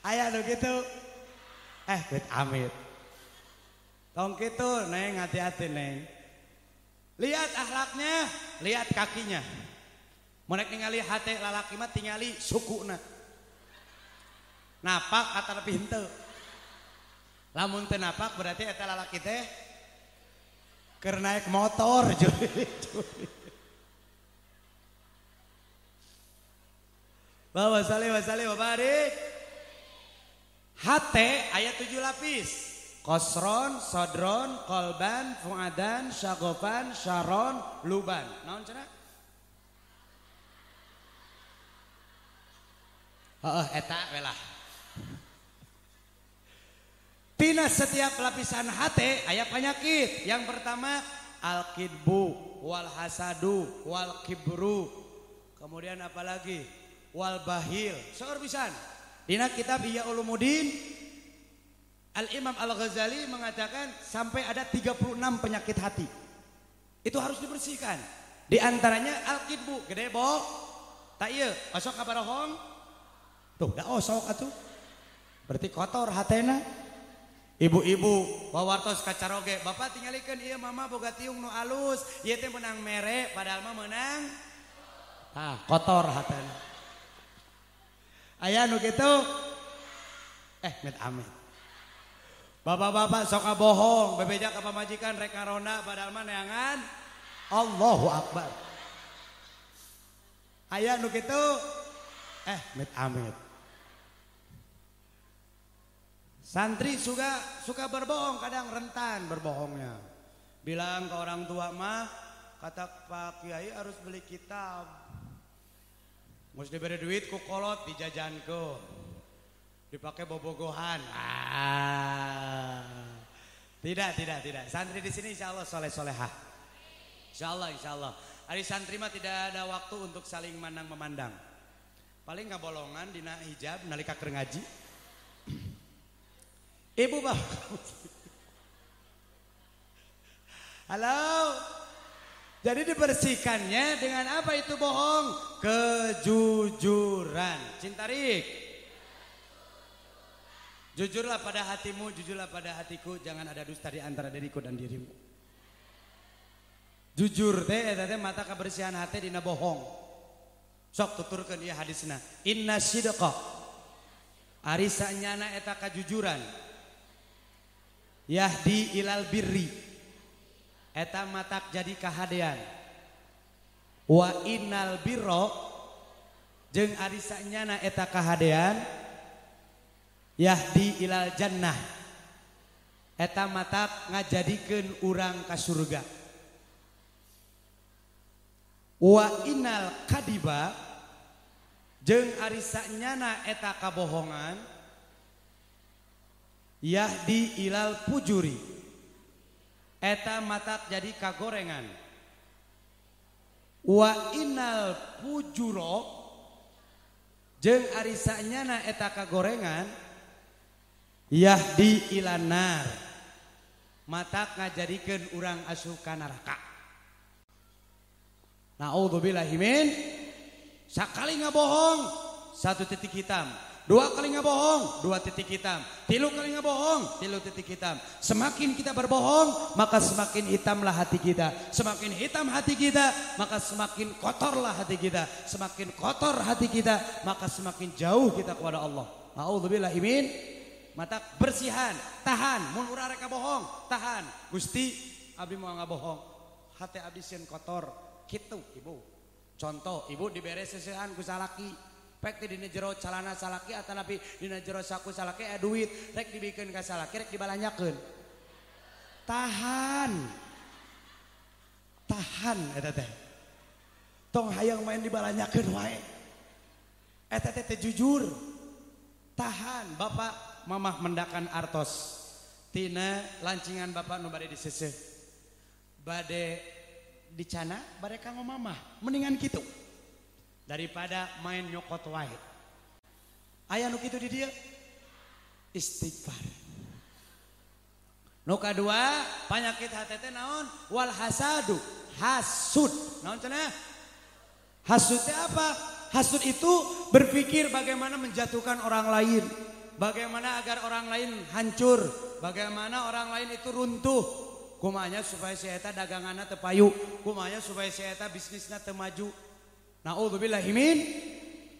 aya nu kitu. Eh mit amit tong kitu neng hati-hati neng. Lihat akhlaknya lihat kakinya. Menek ningali hati lalaki mah tingali sukuna napak atau lebih henteu. Lamun teu napak berarti eta lalaki teh keur naik motor cuy. Bawa salih wa salih wa barik. Hate ayat tujuh lapis. Kosron, sodron, kolban, fuadan, syagopan, syaron, luban. Naon cenah? Heeh, eta welah. Tina setiap lapisan hate ayat penyakit. Yang pertama al-kidbu, wal hasadu, wal kibru. Kemudian apa lagi? Wal bahil. Seor pisan. Dina kitab Ihya Ulumuddin Al-Imam Al-Ghazali mengatakan sampai ada 36 penyakit hati. Itu harus dibersihkan. Di antaranya al-kidbu, gede bo. Tak iya, osok kabarahong. Tuh, dah osok atuh. Berarti kotor hatena. ibu-ibu. Wawartos kacaroge Bapak tinggalikan iya mama boga tiung nu alus. Ieu teh menang mere padahal mah menang ah kotor hatan aya nu kitu. Eh met amit. Bapak-bapak sok bohong bebeja ka pamajikan rek karona padahal mah neangan. Allahu akbar. Aya nu kitu. Eh met amit. Santri suka suka berbohong, kadang rentan berbohongnya. Bilang ke orang tua mah, kata Pak Kiai harus beli kitab. Mus diberi duit ku kolot dijajanku. Dipakai bobogohan. Ah. Tidak, tidak, tidak. Santri di sini insya Allah soleh solehah. Insya Allah, insya Allah. Hari santri mah tidak ada waktu untuk saling mandang memandang. Paling nggak bolongan dina hijab nalika ngaji. Ibu bapak. Halo. Jadi dibersihkannya dengan apa itu bohong? Kejujuran. Cintarik. Jujurlah pada hatimu, jujurlah pada hatiku, jangan ada dusta di antara diriku dan dirimu. Jujur teh eta teh mata kebersihan hati dina bohong. Sok tuturkeun ieu hadisna. Inna sidqa Ari sanyana eta kejujuran Yahdi ilal birri. Eta matak jadi kahadean. Wa innal birro jeung ari sanyana eta kahadean Yahdi ilal jannah. Eta matak ngajadikeun urang ka surga. Wa innal kadiba jeung ari sanyana eta kabohongan Yahdi ilal pujuri. Eta matat jadi kagorengan. Wa innal pujuro Jeng arisanya na eta kagorengan Yahdi ilanar Matak ngajadikeun urang asup ka neraka. Nauzubillahi min sakali ngabohong satu titik hitam. Dua kali nggak bohong, dua titik hitam. Tilu kali nggak bohong, tilu titik hitam. Semakin kita berbohong, maka semakin hitamlah hati kita. Semakin hitam hati kita, maka semakin kotorlah hati kita. Semakin kotor hati kita, maka semakin jauh kita kepada Allah. Nauzubillahi min. Mata bersihan, tahan. Mun urang rek bohong, tahan. Gusti, abdi mau nggak bohong. Hati abdi kotor. Kitu, Ibu. Contoh, ibu diberi sesehan ku salaki. pek di jero calana salaki atau nabi dina jero saku salaki eh duit. Rek dibikin ke salaki rek dibalanyakan tahan. Tahan eh, eta teh tong hayang main dibalanyakan wae. Eh, eta teh teh jujur. Tahan bapak. Mamah mendakan artos. Tina lancingan bapak nu bade diseseh. Bade dicana bade kanggo mamah mendingan gitu. Daripada main nyokot wae. Aya nu kitu di dia? Istighfar. Nu kadua penyakit teh naon? Wal hasadu hasud. Naon cenah? Hasud teh apa? Hasud itu berpikir bagaimana menjatuhkan orang lain. Bagaimana agar orang lain hancur. Bagaimana orang lain itu runtuh. Kumanya supaya si eta daganganna tepayu. Kumanya supaya si bisnisnya temaju Naudzubillahimin.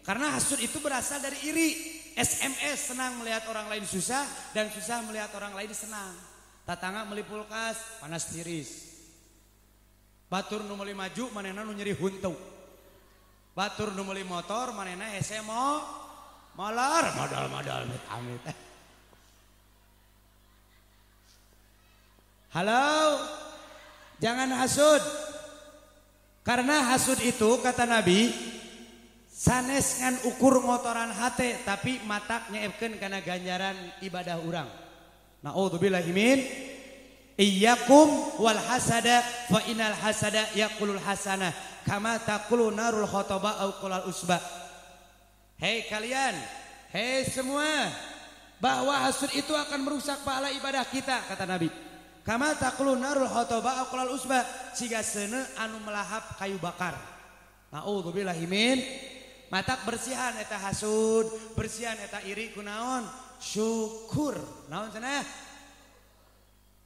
Karena hasud itu berasal dari iri. SMS senang melihat orang lain susah dan susah melihat orang lain senang. Tatangga meli kulkas panas tiris. Batur nu meuli maju manehna nu nyeri huntu. Batur nu meuli motor manehna hese mo molar modal-modal amit amit. Halo. Jangan hasud. Karena hasud itu kata Nabi sanes ngan ukur ngotoran hate tapi matak nyeepkeun kana ganjaran ibadah urang. Nauzubillahi min Iyyakum wal hasada fa inal hasada yaqulul hasanah kama taqulu narul khotaba au qulal usba. Hei kalian, hei semua, bahwa hasud itu akan merusak pahala ibadah kita kata Nabi. Kama taqulu narul khotaba au qulal usba, siga seuneu anu melahap kayu bakar. Nauzubillahi min matak bersihan eta hasud, bersihan eta iri kunaon? Syukur. Naon cenah?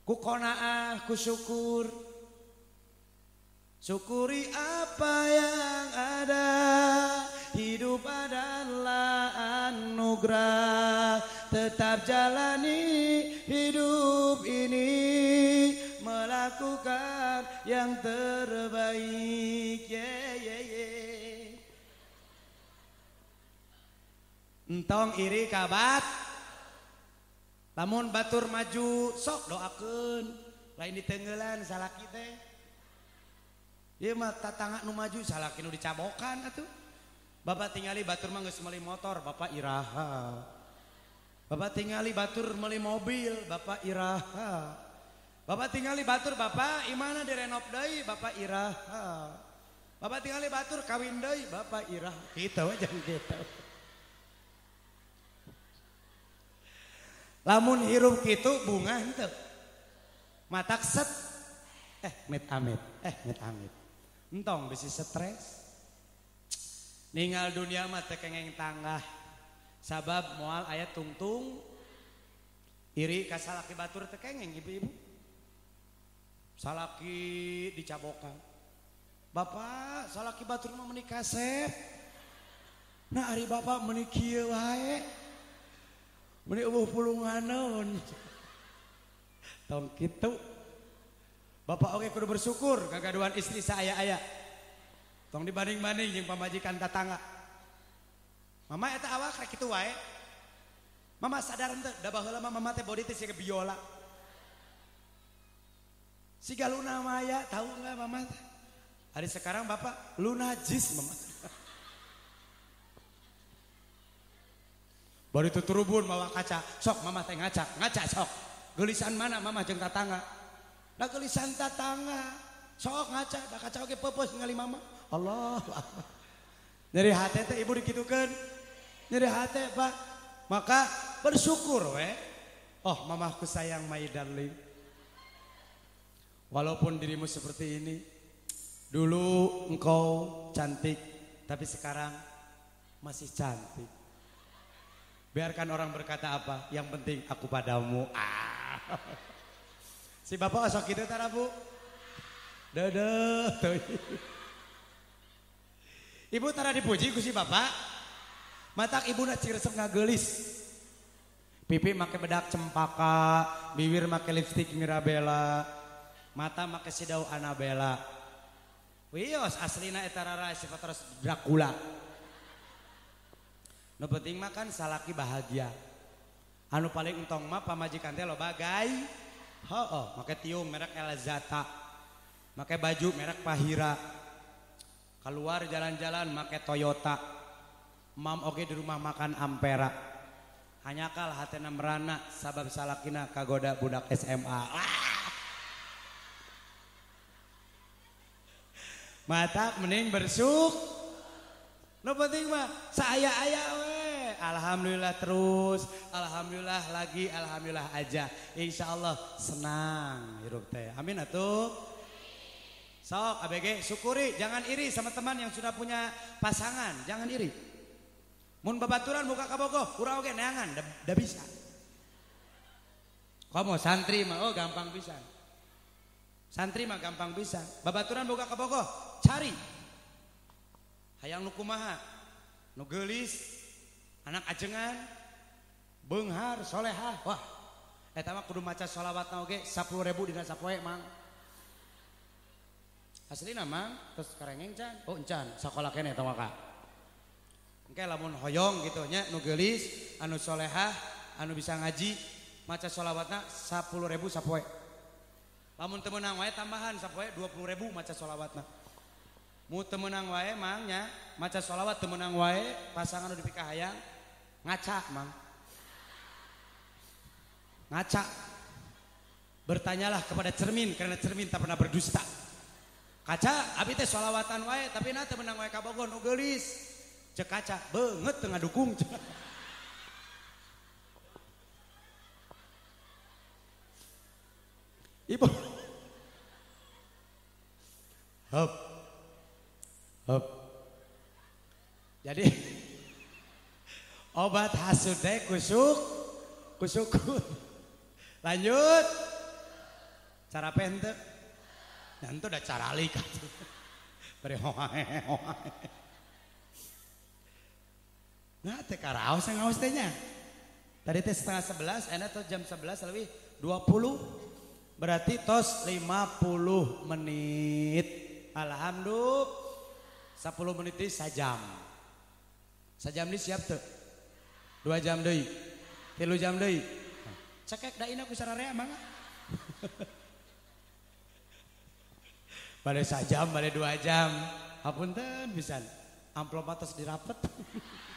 ku kona'ah, ku syukur. Syukuri apa yang ada, hidup adalah anugerah. Tetap jalani hidup ini, melakukan yang terbaik. Yeah, yeah, yeah. Entong iri kabat, Lamun batur maju sok doakeun lain ditenggelan salaki teh. Ieu mah tatangga nu maju salaki nu dicabokan atuh. Bapak tingali batur mah geus motor, Bapak iraha. Bapak tingali batur meuli mobil, Bapak iraha. Bapak tingali batur Bapak imana direnov deui, Bapak iraha. Bapak tingali batur kawin deui, Bapak iraha. Kitu we jeung kitu. Lamun hirup gitu bunga henteu. Matak set. Eh, mit amit. Eh, mit amit. Entong bisi stres. Ningal dunia mah teu tanggah. Sabab moal ayat tungtung iri ka salaki batur teu kengeng ibu-ibu. Salaki dicabokan. Bapak, salaki batur mah menikah sep. Nah, ari bapak menikah wae. Meni eueuh pulungan naon. Tong kitu. Bapak oke kudu bersyukur kagaduhan istri saya aya. Tong dibanding-banding jeung pamajikan tatangga. Mama eta awak rek kitu wae. Mama sadar henteu da baheula mah mama teh body teh siga biola. Siga Luna Maya, tahu enggak mama teh? Hari sekarang bapak Luna Jis mama. Bari tuturubun mawa kaca, sok mama teh ngaca, ngaca sok. Gelisan mana mama jeung tatangga? Da gelisan tatangga. Sok ngaca, da kaca oge pepeus ningali mama. Allah. Dari hati teh ibu dikitukeun. Nyeri hati, Pak. Maka bersyukur we. Oh, mamaku sayang my darling. Walaupun dirimu seperti ini, dulu engkau cantik, tapi sekarang masih cantik. Biarkan orang berkata apa, yang penting aku padamu. Ah. Si bapak osok gitu tara bu. Dadah. Ibu tara dipuji ku si bapak. Matak ibu na ciresep ngagelis. Pipi make bedak cempaka, bibir make lipstick Mirabella, mata make sidau Annabella. Wios aslina eta rara sifat terus Dracula. Nu penting mah kan salaki bahagia. Anu paling entong mah pamajikan teh loba gay. Heeh, make tiung merek Elzata. Make baju merek Pahira. Keluar jalan-jalan make Toyota. Mam oge di rumah makan Ampera. Hanya kal hatena merana sabab salakina kagoda budak SMA. Ah! Mata mending bersuk. No penting mah saya aya we. Alhamdulillah terus, alhamdulillah lagi, alhamdulillah aja. Insya Allah senang hirup teh. Amin atuh. Sok ABG syukuri, jangan iri sama teman yang sudah punya pasangan, jangan iri. Mun babaturan buka kabogoh, urang oge neangan, da, da bisa. Komo santri mah oh gampang pisan. Santri mah gampang pisan. Babaturan buka kabogoh, cari. Hayang nu kumaha? Nu geulis, anak ajengan, beunghar, solehah. Wah, eta mah kudu maca sholawatna oge 10.000 dina sapoe, Mang. Asli nama, terus karengeng can. Oh, encan, sekolah kene eta mah, Kak. Oke lamun hoyong gitu nya nu geulis anu solehah anu bisa ngaji maca sholawatna 10 ribu sapoe. Lamun temenang wae tambahan sapoe 20 ribu maca sholawatna. Mu temenang wae mangnya maca sholawat temenang wae pasangan udah pikah hayang ngaca mang. Ngaca. Bertanyalah kepada cermin karena cermin tak pernah berdusta. Kaca abi teh sholawatan wae tapi na temenang wae kabogon geulis. cek kaca banget tengah dukung ibu. Hop. Hop. Jadi obat hasut teh kusuk kusuk lanjut. Cara pente dan itu udah cara likat beri hoae hoae Nah, teh karaos yang ngaos tehnya. Tadi teh setengah sebelas, enak tuh jam sebelas lebih dua puluh. Berarti tos lima puluh menit. Alhamdulillah. Sepuluh menit ini sajam. Sajam ini siap tuh. Dua jam deh. Tilu jam deh. Cekek daina ku sararea mangga. balik sajam, balik dua jam. Hapunten pisan. Amplop atas dirapet.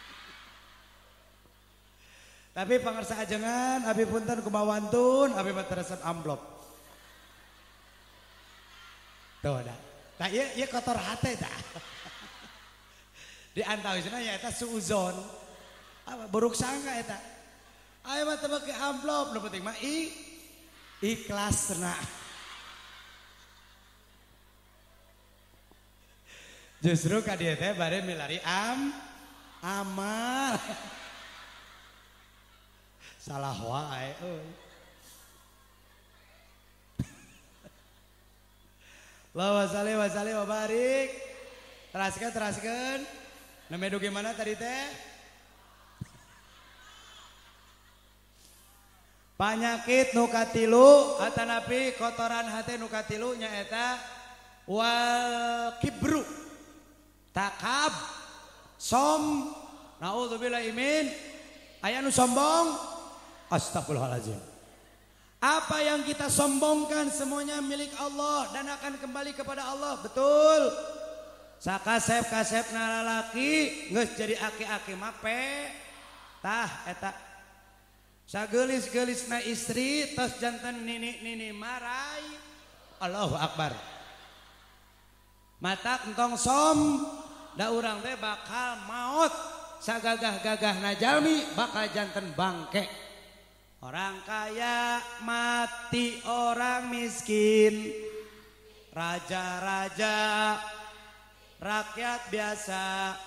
Tapi pangersa ajengan, abi punten kumawantun, abi mah teresep amplop. Tuh dah. Nah iya, iya kotor hati dah. Di antawisna ya eta suuzon. Apa buruk sangka eta. Ayo mah teu make amplop, nu penting mah i ikhlasna. Justru ka dieu teh bare milari am amal. salah wae euy. Allahumma shalli wa sallim wa barik. Teraskeun teraskeun. Namedu gimana tadi teh? Panyakit nu katilu atanapi kotoran hati nu tilu nyaeta wal kibru takab som naudzubillah imin aya nu sombong Astagfirullahaladzim. Apa yang kita sombongkan semuanya milik Allah dan akan kembali kepada Allah. Betul. Sakasep kasep nalalaki nggak jadi aki-aki mape. Tah eta. Sagelis gelis na istri tos jantan nini nini marai. Allahu Akbar. Mata entong som da urang teh bakal maut sagagah-gagah najalmi bakal jantan bangke. Orang kaya mati, orang miskin, raja-raja, rakyat biasa,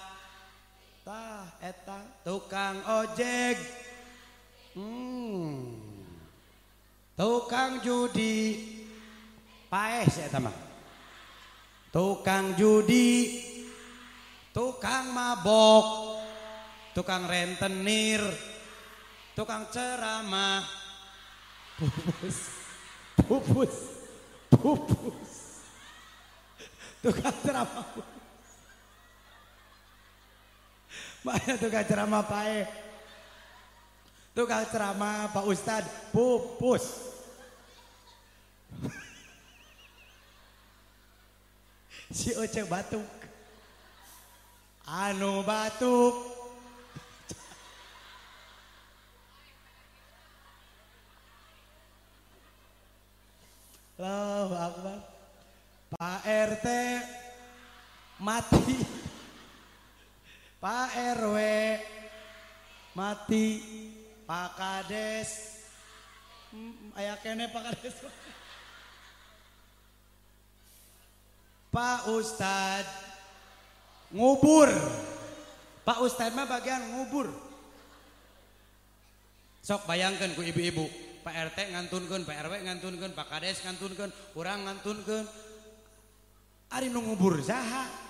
tah eta tukang ojek, hmm. tukang judi, paes eta mah, tukang judi, tukang mabok, tukang rentenir. Tukang ceramah. Pupus. Pupus. Pupus. Tukang ceramah. Banyak tukang ceramah pae tukang ceramah Pak Ustad pupus. Si Oce batuk. Anu batuk Allahu Akbar. Pak RT mati. Pak RW mati. Pak Kades. Hmm, aya kene Pak Kades. Pak Ustad ngubur. Pak Ustad mah bagian ngubur. Sok bayangkan ku ibu-ibu Pak RT ngantunkeun Pak RW ngantunkeun Pak Kades ngantunkeun kurang ngantunkeun. Ari nu ngubur saha?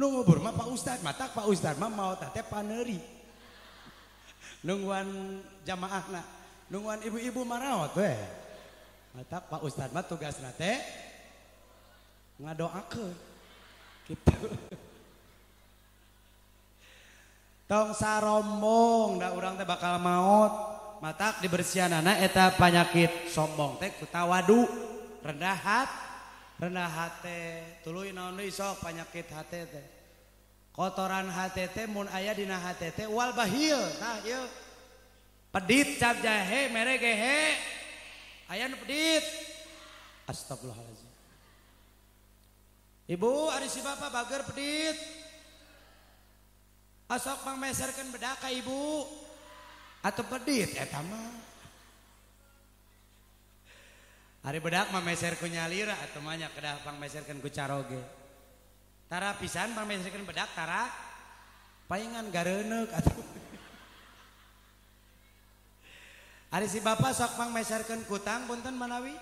nu ngubur mah Pak Ustad matak Pak Ustad mah mau teh paneri. Nungguan jamaahna, nungguan ibu-ibu marawat we. Matak Pak Ustad mah tugas nate ngadoakeun. Gitu. Tong sarombong da urang teh bakal maut mata dibersihanana eta panyakit sombong. Teh kutawadu rendah hat rendah hati tuluy naon deui sok panyakit hati teh. Kotoran hati teh mun aya dina hati teh wal bahil. Tah ieu. Pedit cap jahe mere gehe. Aya nu pedit. Astagfirullahalazim Ibu ari si bapak bager pedit. Asok pangmeserkeun bedak ka ibu. Atau pedit eta mah Hari bedak memeser ku nyalira atau banyak kedah pang meserkan ku caroge. Tara pisan pang meserkan bedak tara paingan gareneuk atuh. Hari si bapak sok pang meserkan kutang punten manawi.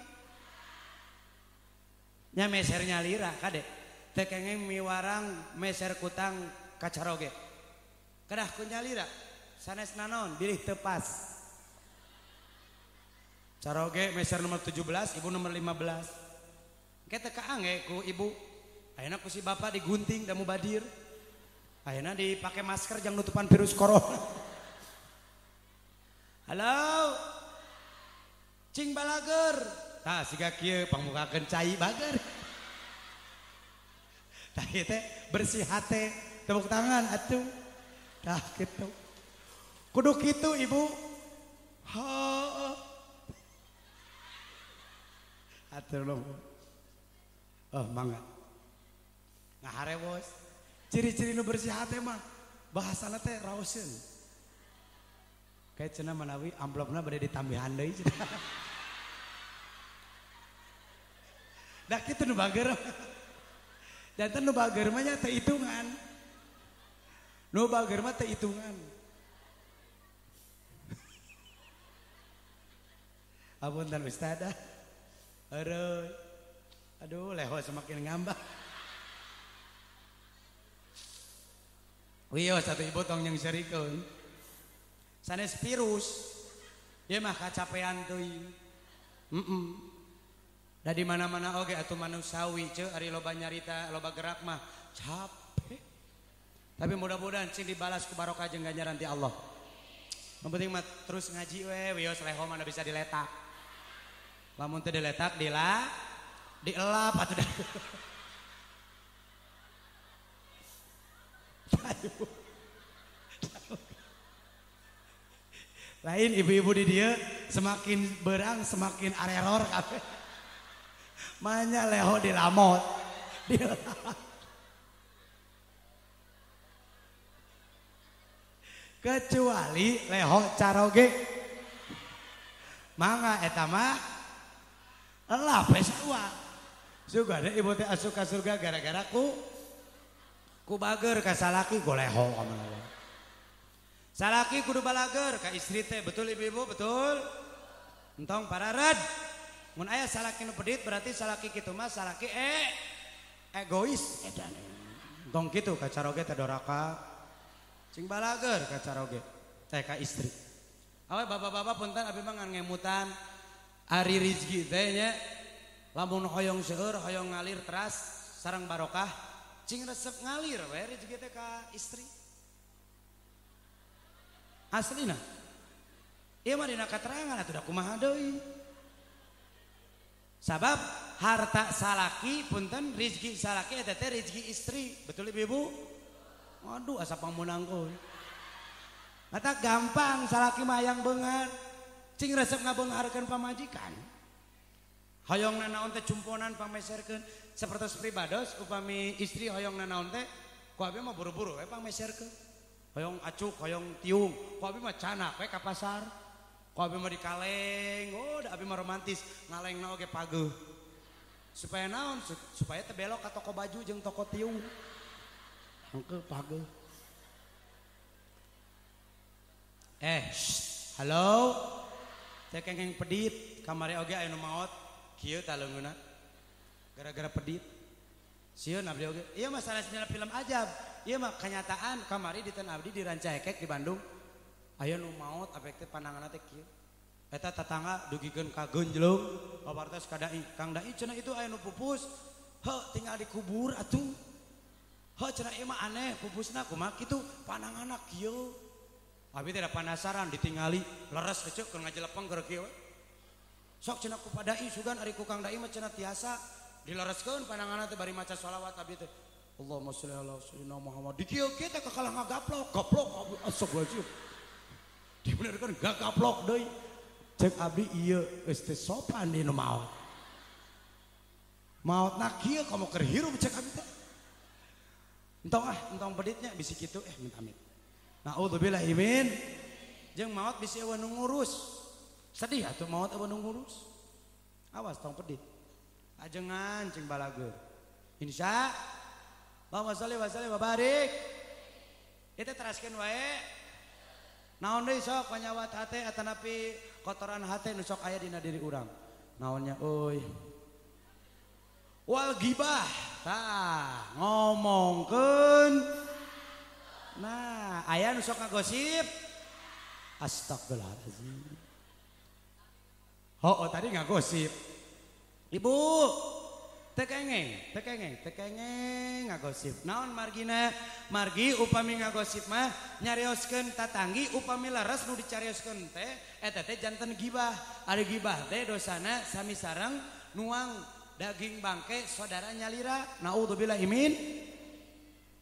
Nya meser nyalira kade. Teu kengeng miwarang meser kutang kacaroge. Kedah ku nyalira. Sanes nanon bilih tepas. Caroge meser nomor 17, ibu nomor 15. Kita kaange ku ibu. Ayeuna ku si bapak digunting dan mubadir. Ayeuna dipakai masker jangan nutupan virus corona. Halo. Cing balager. Tah siga kieu pangmukakeun cai bager. Tah teh bersih hate, tepuk tangan atuh. Tah gitu. Kudu kitu ibu. Ha. Atur nuhun. Oh, mangga. Ngahare bos. Ciri-ciri nu bersih hati mah bahasana teh rauseun. Kayak cenah manawi amplopna bade ditambihan deui cenah. Dah kitu nu bager. Dan nu bager mah nya teh hitungan. Nu bager mah teh hitungan. Apunten Ustaz. Aduh, aduh leho semakin ngambang. Wio satu ibu tong yang serikeun. Sanes virus. Ieu mah kacapean teuing. Heeh. Da di mana-mana oge atuh manusiawi ce ari loba nyarita, loba gerak mah capek. Tapi mudah-mudahan cing dibalas ku barokah jeung ganjaran ti Allah. Yang penting mah terus ngaji we, wios leho mana bisa diletak. Lamun teu diletak dila dielap atuh. Lain ibu-ibu di dia semakin berang semakin areror kabeh. Manya leho dilamot. Dilap. Kecuali leho caroge. Mangga eta lapis dua suka deh ibu teh asup ke surga gara-gara ku ku bager ke salaki goleho kamu salaki kudu balager ke istri teh betul ibu-ibu betul? Entong para red mun ayah salaki nu pedit berarti salaki kitu mah salaki eh egois. Edan entong kitu ka caroge teh doraka. Cing balager ka caroge teh ka istri. Awe bapak-bapak punten abi mah ngemutan. Ari rizki teh nya lamun hoyong seueur hoyong ngalir teras sarang barokah cing resep ngalir we rizki teh ka istri. Aslina. Ieu mah dina katerangan atuh da kumaha deui. Sabab harta salaki punten rizki salaki eta teh rizki istri. Betul Ibu? Waduh asa pamunangkeun. Mata gampang salaki mah yang beungar. cing resep ngabongharkan pamajikan. Hoyong nanaon teh cumponan pameserkeun sapertos pribados upami istri hoyong nanaon teh ku abi mah buru-buru we pameserkeun hoyong acuk hoyong tiung ku abi mah canak we ka pasar. Ku abi mah dikaleng oh da abi mah romantis ngalengna oge pageuh supaya naon? Supaya tebelok ka toko baju jeung toko tiung. Engke pageuh eh shh. halo? tekengeng pedit kamari oge anu maut kieu talunguna gara-gara pedit. Sieun abdi oge. Ieu mah sinyal film ajab. Ieu mah kenyataan kamari di abdi di Rancahekek di Bandung. Aya nu maut apek teh pandanganna teh kieu. Eta tatangga dugikeun ka geunjlung papartos ka dai. Kang dai cenah itu aya nu pupus. Heuh tinggal dikubur atuh. Heuh cenah ieu mah aneh pupusna kumaha kitu? Pandanganna kieu. Abi tidak penasaran ditingali leres kecuk ke ngajelepeng ke reki we. Sok cina ku padai sugan ari kukang dai mah cina tiasa dilereskeun pandanganna teh bari maca sholawat abi teh. Allahumma sholli ala sayyidina Muhammad. Dikieu kieu teh kakalah ngagaplok, gaplok abi asok wajib. Dibenerkeun gagaplok deui. Cek abdi ieu geus teh sopan dina maot. Maotna kieu kamu keur hirup cek abdi teh. Entong ah, entong peditnya bisi kitu eh minta amit. Naudzubillahi min. jeung maot bisi eueun ngurus. Sedih atuh maut eueun ngurus. Awas tong pedit. Ajengan cing balageur. insya Allahumma sholli wa sallim wa barik. Eta teraskeun wae. Naon deui sok panyawat hate atanapi kotoran hate nu sok aya dina diri urang. Naonnya euy. Wal gibah. Tah ngomongkeun. nah ayaah nusok ngagosip. Astagfirullahaladzim. Oh, oh tadi ngagosip. Ibu tekengeng tekengeng tekengeng ngagosip. Naon margina margi upami ngagosip mah nyarioskeun tatanggi upami laras nu dicarioskeun teh eta teh janten gibah. Ari gibah teh dosana sami sareng nuang daging bangke saudara nyalira. Naudzubillah imin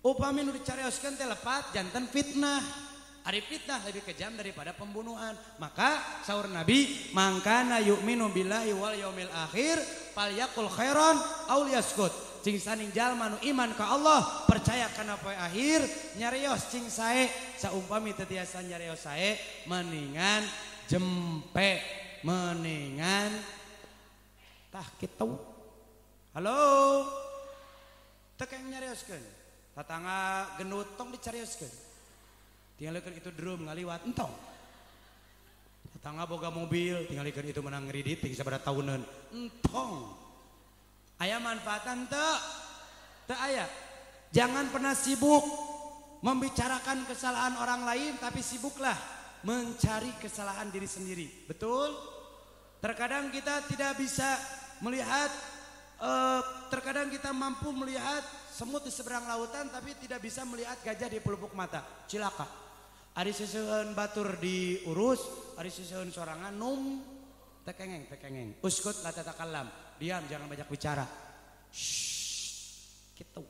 Upami nu dicarioskeun teh lepat janten fitnah. Ari fitnah lebih kejam daripada pembunuhan. Maka sahur Nabi, "Mangkana yu'minu billahi wal yaumil akhir, falyakul khairan aw liyaskut." Cing saning jalma nu iman ka Allah, percaya kana poe akhir, nyarios cing sae, saumpami teu tiasa nyarios sae, mendingan jempe, mendingan tah kitu. Halo. Tekeng nyarioskeun. Tatangga gendut tong dicarioskeun. Tinggalkan itu drum ngaliwat entong. Tetangga boga mobil, tinggalkan itu menang ngridit tinggal sabaraha tahunan. Entong. Aya manfaatan teu? Teu aya. Jangan pernah sibuk membicarakan kesalahan orang lain tapi sibuklah mencari kesalahan diri sendiri. Betul? Terkadang kita tidak bisa melihat eh, terkadang kita mampu melihat semut di seberang lautan tapi tidak bisa melihat gajah di pelupuk mata. Cilaka. Ari seseueun batur diurus, ari seseueun sorangan num tekengeng tekengeng. Uskut la tatakalam. Diam jangan banyak bicara. Shh. Gitu.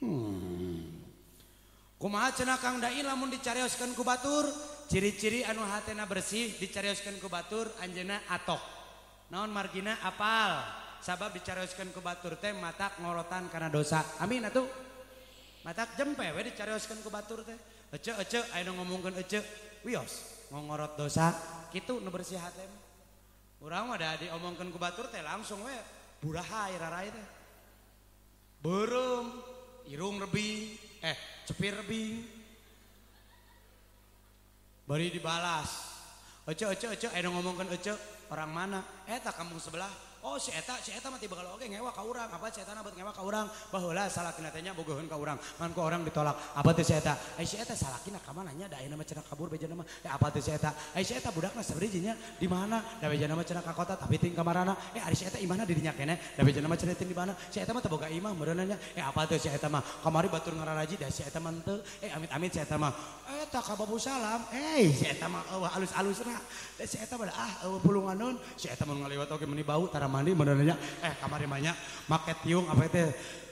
Hmm. Kumaha cenah Kang Dai lamun dicarioskeun ku batur, ciri-ciri anu hatena bersih dicarioskeun ku batur anjeunna atok. Naon margina apal. Sabab dicarioskeun ku batur teh matak ngorotan karena dosa. Amin atuh. Matak jempe we dicarioskeun ku batur teh. Ece ece aya nu ngomongkeun ece wios ngongorot dosa kitu nu bersih hate mah. Urang mah da diomongkeun ku batur teh langsung we buraha rarai teh. Beureum, irung rebing, eh cepir rebing. Bari dibalas. Ece ece ece aya nu ngomongkeun ece orang mana? Eta kampung sebelah. Oh si eta si eta mah tiba kalau oke ngewa ka urang apa si eta na ngewa ka urang baheula salakina teh nya bogoheun ka urang ngan ku orang ditolak apa teh si eta eh si eta salakina ka mana nya da ayeuna mah kabur bejana mah eh apa teh si eta eh si eta budakna sabari nya di mana da bejana mah cenah ka kota tapi ting ka marana eh ari si eta imana dirinya kene da bejana mah cenah di mana si eta mah teu boga imah meureunna nya eh apa teh si eta mah kamari batur ngararaji da si eta mah teu eh amit-amit si eta mah eta ka babu salam eh si eta mah eueuh alus-alusna si eta mah ah eueuh pulunganeun si eta mah ngaliwat oge meuni bau tara mandi benernya eh kamari banyak. Make tiung apa itu?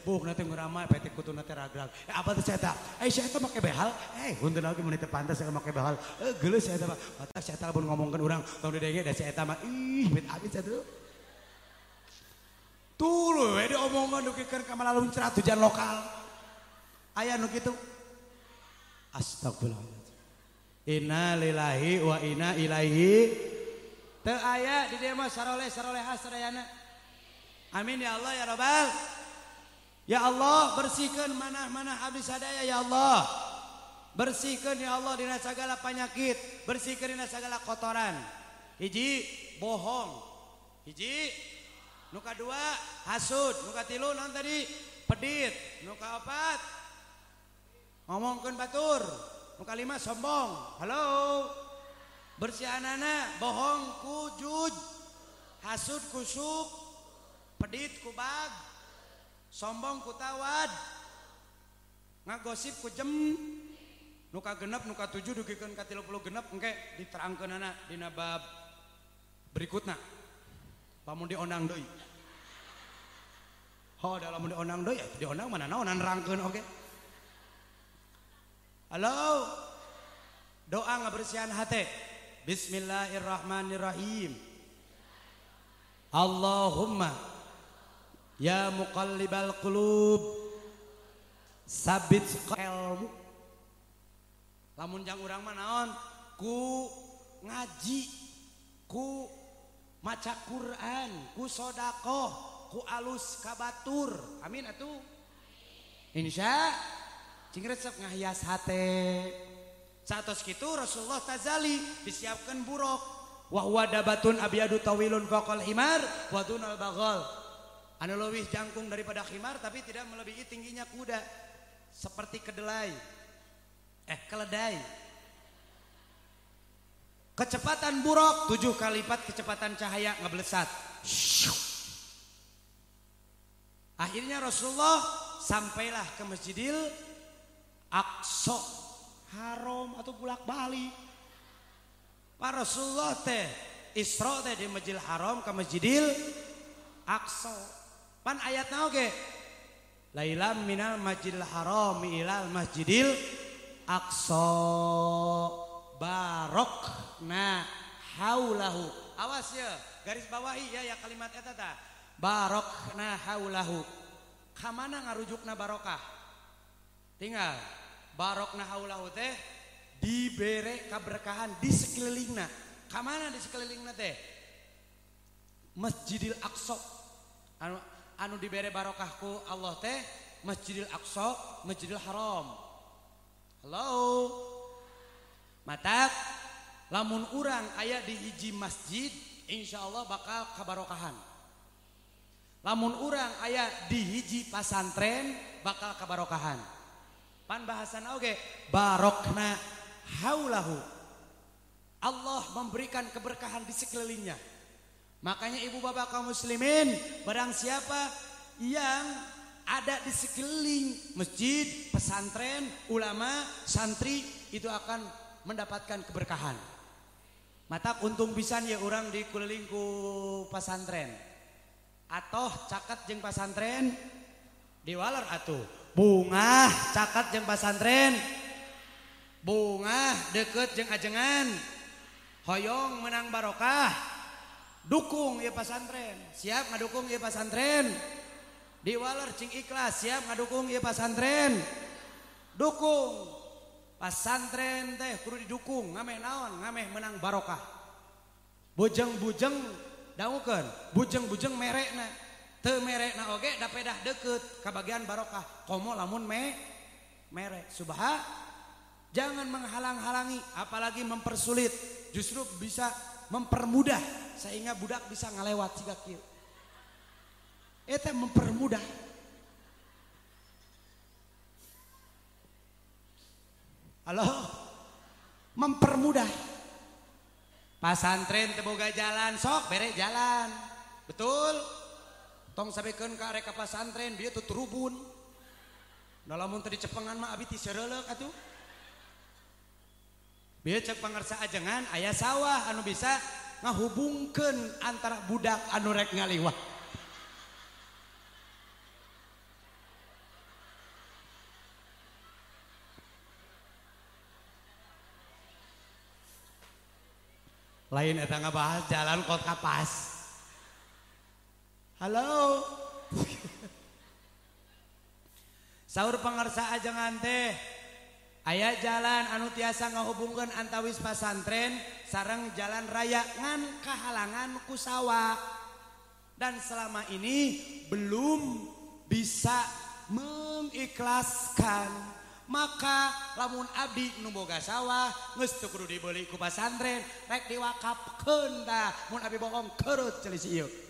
Buk nanti ngerama apa itu kutu nanti ragrag. Eh apa tuh saya eh saya tuh make behal? Eh untuk lagi menit pantas saya make behal. Eh gelis saya tuh mata saya tuh ngomongkan orang tahun di denge dan saya mah ih mit abis saya tuh loh eh diomongan dukikan kamar lalu cerah tujuan lokal. Ayah nu gitu. Astagfirullahaladzim. Inna lillahi wa inna ilaihi Teu aya di dieu mah saroleh saroleha sadayana. amin ya Allah ya Rabbal. ya Allah bersihkan mana-mana abdi sadaya ya Allah. Bersihkan ya Allah dina sagala penyakit. Bersihkan dina sagala kotoran. Hiji bohong. Hiji nu kadua hasud. Nu katilu non tadi? Pedit. Nu kaopat ngomongkeun batur. Nuka lima sombong. Halo? bersihanana bohong kujud hasud kusuk pedit kubag sombong kutawad ngagosip kujem nuka genep nuka tujuh dugikan ke tilu puluh genep engke diterangkan anak dina bab berikutnya pamun di onang doi oh dalam di onang doi ya dionang mana naonan rangkeun oke. Okay. halo? Doa ngabersihan hati Bismillahirrahmanirrahim. Allahumma ya muqallibal qulub sabit ilmu. Lamun jang urang mah naon? Ku ngaji, ku maca Quran, ku sodakoh, ku alus kabatur. Amin atuh. Insya, cing resep ngahias hate. Satos kitu Rasulullah tazali disiapkan buruk. Wa huwa dabatun abyadu tawilun faqal himar wa dunal baghal anu leuwih jangkung daripada khimar tapi tidak melebihi tingginya kuda. Seperti kedelai. Eh keledai. Kecepatan buruk tujuh kali lipat kecepatan cahaya ngeblesat akhirnya Rasulullah sampailah ke Masjidil Aqsa haram atau pulak balik para Rasulullah teh Isra teh di Masjidil Haram ke Masjidil Aqsa. Pan ayatnya oke. Lailam minal Masjidil Haram ilal Masjidil Aqsa. Barokna haulahu. Awas ya garis bawahi ya ya kalimat eta ta. Barokna haulahu. Kamana ngarujukna barokah? Tinggal. barok nahaula teh dibere kaberkahan di sekelilingna. Kamana di sekelilingna teh? Masjidil Aqsa. anu, anu dibere barokahku Allah teh masjidil Aqsa, masjidil Haram. Halo? Mata lamun urang aya di hiji masjid Insya Allah bakal kabarokahan. Lamun urang aya di hiji pasantren bakal kabarokahan. Pan bahasan oke barokna haulahu Allah memberikan keberkahan di sekelilingnya makanya ibu bapak kaum muslimin barang siapa yang ada di sekeliling masjid, pesantren, ulama, santri itu akan mendapatkan keberkahan. Mata untung pisan ya orang di kulilingku pesantren. Atau cakat jeng pesantren diwalar atuh. bunga cakat jeung pasantren. Bunga deket jeung ajengan. Hoyong menang barokah. Dukung ya pasantren. Siap ngadukung ya pasantren. Diwaler cing ikhlas siap ngadukung ya pasantren. Dukung. Pasantren teh kudu didukung. Ngameh naon? Ngameh menang barokah. Bujeng-bujeng dangukeun, bujeng-bujeng merekna. Teu merekna oge da pedah deket ka bagian barokah. Komo lamun me merek. Subha jangan menghalang-halangi apalagi mempersulit, justru bisa mempermudah sehingga budak bisa ngalewat siga kieu. Eta mempermudah. Halo, mempermudah. Pasantren teboga jalan, sok bere jalan. Betul? tong sampaikan ke arek pasantren dia tuh turubun. Nah lamun tadi cepengan mah abi ti serelek atuh. Bieu cek pangersa ajengan aya sawah anu bisa ngahubungkeun antara budak anu rek ngaliwah lain eta ngabahas jalan kota pas. Halo. Sahur pengarsa ajangan teh Aya jalan anu tiasa ngahubungkan antawis pasantren sareng jalan raya rayangan kehalangan kusawa. Dan selama ini belum bisa mengikhlaskan. Maka lamun Abdi nu boga sawah geus teu kudu dibeuli ku pasantren rek diwakafkeun kenda mun abdi bohong keureut celis ieu.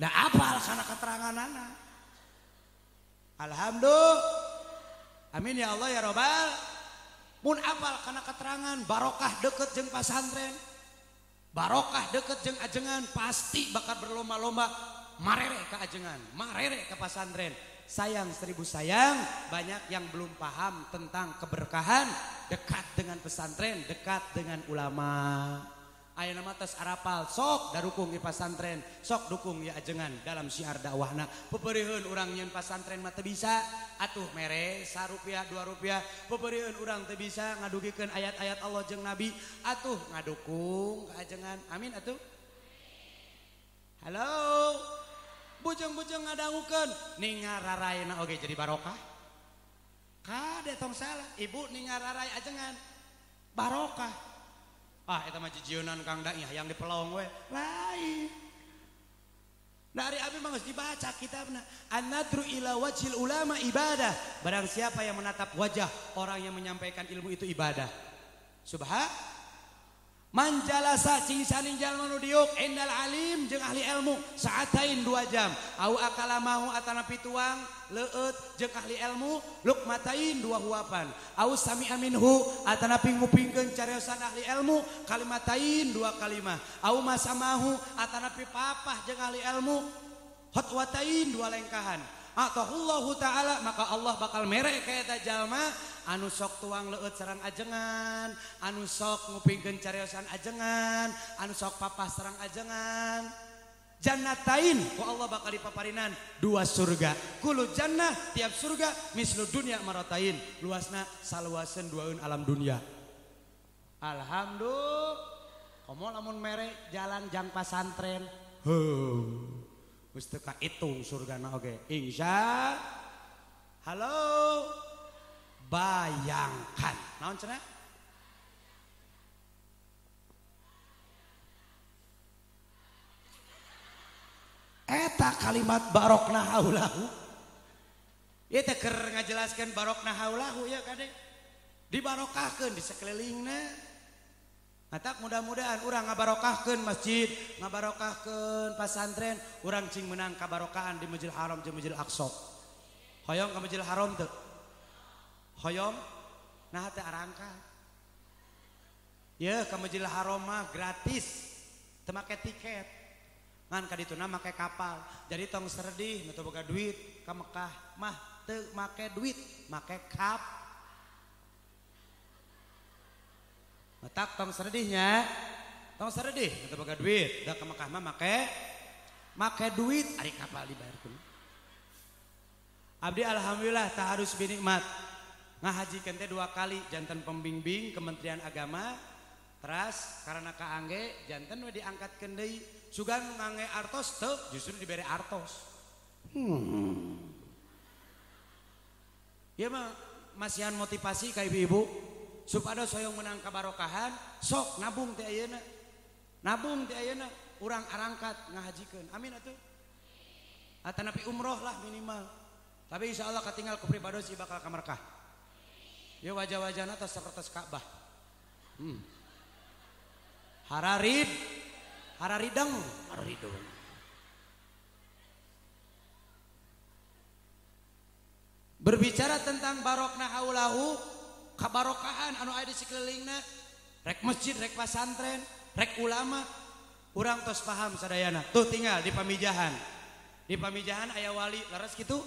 Nah apal karena keterangan anak. Alhamdulillah. Amin ya Allah ya Robbal. Mun apal karena keterangan barokah deket jeng pasantren. Barokah deket jeng ajengan pasti bakal berlomba-lomba marere ke ajengan, marere ke pasantren. Sayang seribu sayang, banyak yang belum paham tentang keberkahan dekat dengan pesantren, dekat dengan ulama. Ayo nama atas arapal. Sok darukung di pasantren. Sok dukung ya ajengan dalam siar dakwahna. Peperihun orang nyen pasantren mata bisa. Atuh mere sarupiah dua rupiah. Peperihun orang teu bisa ngadugikan ayat-ayat Allah jeng Nabi. Atuh ngadukung ke ajengan. Amin atuh. Halo. Bujeng-bujeng ngadangukan ningar rarayna oge jadi barokah. Kada tong salah. Ibu ningar raray ajengan. Barokah. Ah itu mah jijionan kang da yang dipelong we. Lain. Dari abi mah dibaca kitabna. An-nadru ila wajhil ulama ibadah. Barang siapa yang menatap wajah orang yang menyampaikan ilmu itu ibadah. Subhan manjalasa cing jalma nu diuk endal alim jeung ahli ilmu. Saatain dua jam. Au akala mahu atana pituang leut jeung ahli ilmu lukmatain dua huapan. Au sami aminhu atana pingupingkeun cariosan ahli ilmu kalimatain dua kalimah. Au masamahu atana pipapah jeung ahli ilmu hotwatain dua lengkahan. Atahullahu ta'ala maka Allah bakal merek kayak jalma anu sok tuang leut sarang ajengan anu sok ngupingkeun cariosan ajengan anu sok papas sarang ajengan. Jannatain ku Allah bakal dipaparinan dua surga. Kulu jannah tiap surga mislu dunia maratain luasna saluasen duaun alam dunia. Alhamdulillah. Komo lamun mere jalan jang pasantren. Heuh. Geus teu hitung surgana oke okay. insya halo. bayangkan. Naon cenah eta kalimat barokna haulahu ieu teh keur ngajelaskeun barokna haulahu ya kade. Dibarokahkeun di sekelilingna Atak mudah-mudahan orang ngabarokahkan masjid, ngabarokahkan pasantren, orang cing menang kabarokahan di Masjidil Haram jeung Masjidil Aqsa. Hoyong ke Masjidil Haram tuh. Hoyong nah teh arangka. Ya ke Masjidil Haram gratis. Teu make tiket. Ngan ka dituna make kapal. Jadi tong serdih nu boga duit ka Mekah mah teu make duit, make kap Matak tong seredihnya. Tong seredih, kita boga duit. Udah ke Mekah mah make make duit ari kapal dibayarkeun. Abdi alhamdulillah tak harus binikmat. Ngahajikeun teh dua kali jantan pembimbing Kementerian Agama Teras karena kaangge jantan we diangkatkeun deui. Sugan ngangge artos teu justru diberi artos. Hmm. Ya mah masihan motivasi ka ibu-ibu supados hoyong menang kabarokahan sok nabung teh ayeuna nabung teh ayeuna urang arangkat ngahajikeun amin atuh atanapi umroh lah minimal tapi insya Allah ketinggal ku pribados bakal kamarkah ya wajah-wajahna atas seperti Ka'bah. Hmm. hararid hararidang hararidang berbicara tentang barokna aulahu kabarokahan anu ada di sekelilingna rek masjid rek pasantren rek ulama kurang tos paham sadayana. Tuh tinggal di pamijahan. Di pamijahan ayah wali laras gitu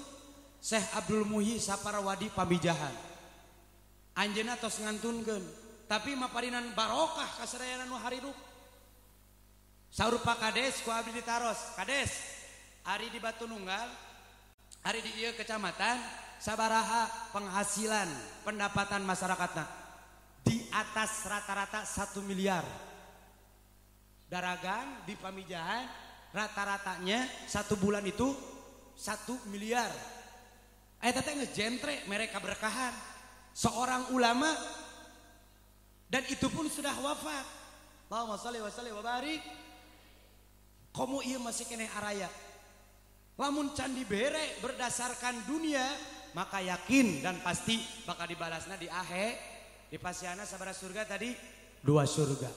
Syekh Abdul Muhi Sapara Wadi Pamijahan. anjena tos ngantunkeun. Tapi maparinan barokah kaserayanan Nuharirup saurupa Kades ku Abdi ditaros. Kades Ari di Batu Nunggal Ari di Ieu Kecamatan Sabaraha penghasilan pendapatan masyarakatnya di atas rata-rata 1 miliar. Daragan di Pamijahan rata-ratanya satu bulan itu satu miliar. Eh tete ngejentre mereka berkahan seorang ulama dan itu pun sudah wafat. Allahumma sholli wa sallim wa barik. Komo ieu masih kene araya. Lamun candi bere berdasarkan dunia maka yakin dan pasti bakal dibalasnya di ahe di pasiana sabar surga tadi dua surga.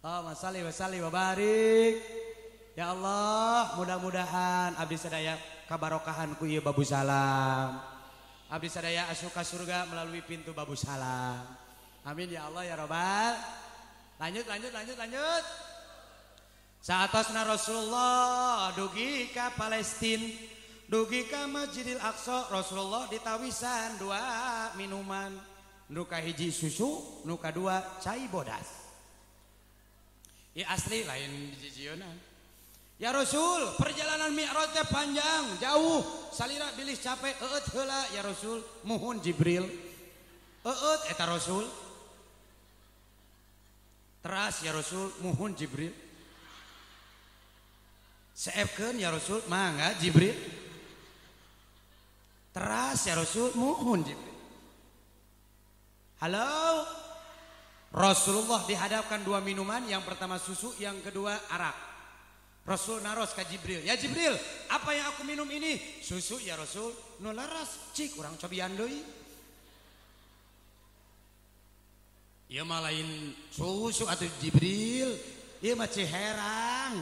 Allahumma sholli wa sallim wa barik. Ya Allah, mudah-mudahan abdi sadaya kabarokahan ku ieu babu salam. Abdi sadaya asuka surga melalui pintu babu salam. Amin ya Allah ya Robbal. Lanjut lanjut lanjut lanjut. Saatosna Rasulullah dugi ka Palestina, dugi ka Masjidil Aqsa Rasulullah ditawisan dua minuman. Nuka hiji susu, nuka dua cai bodas. Ya asli lain di jijieuna. Ya Rasul, perjalanan Mi'raj teh panjang, jauh. Salira bilih capek, eut heula ya Rasul, muhun Jibril. Eut eta Rasul. Teras ya Rasul, muhun Jibril. Seepkeun ya Rasul, mangga Jibril. Teras ya Rasul, muhun Jibril. Halo. Rasulullah dihadapkan dua minuman, yang pertama susu, yang kedua arak. Rasul naros ka Jibril. Ya Jibril, apa yang aku minum ini? Susu ya Rasul. Nu laras, cik kurang cobian deui. Ieu mah lain susu atau Jibril. Ieu mah ciherang.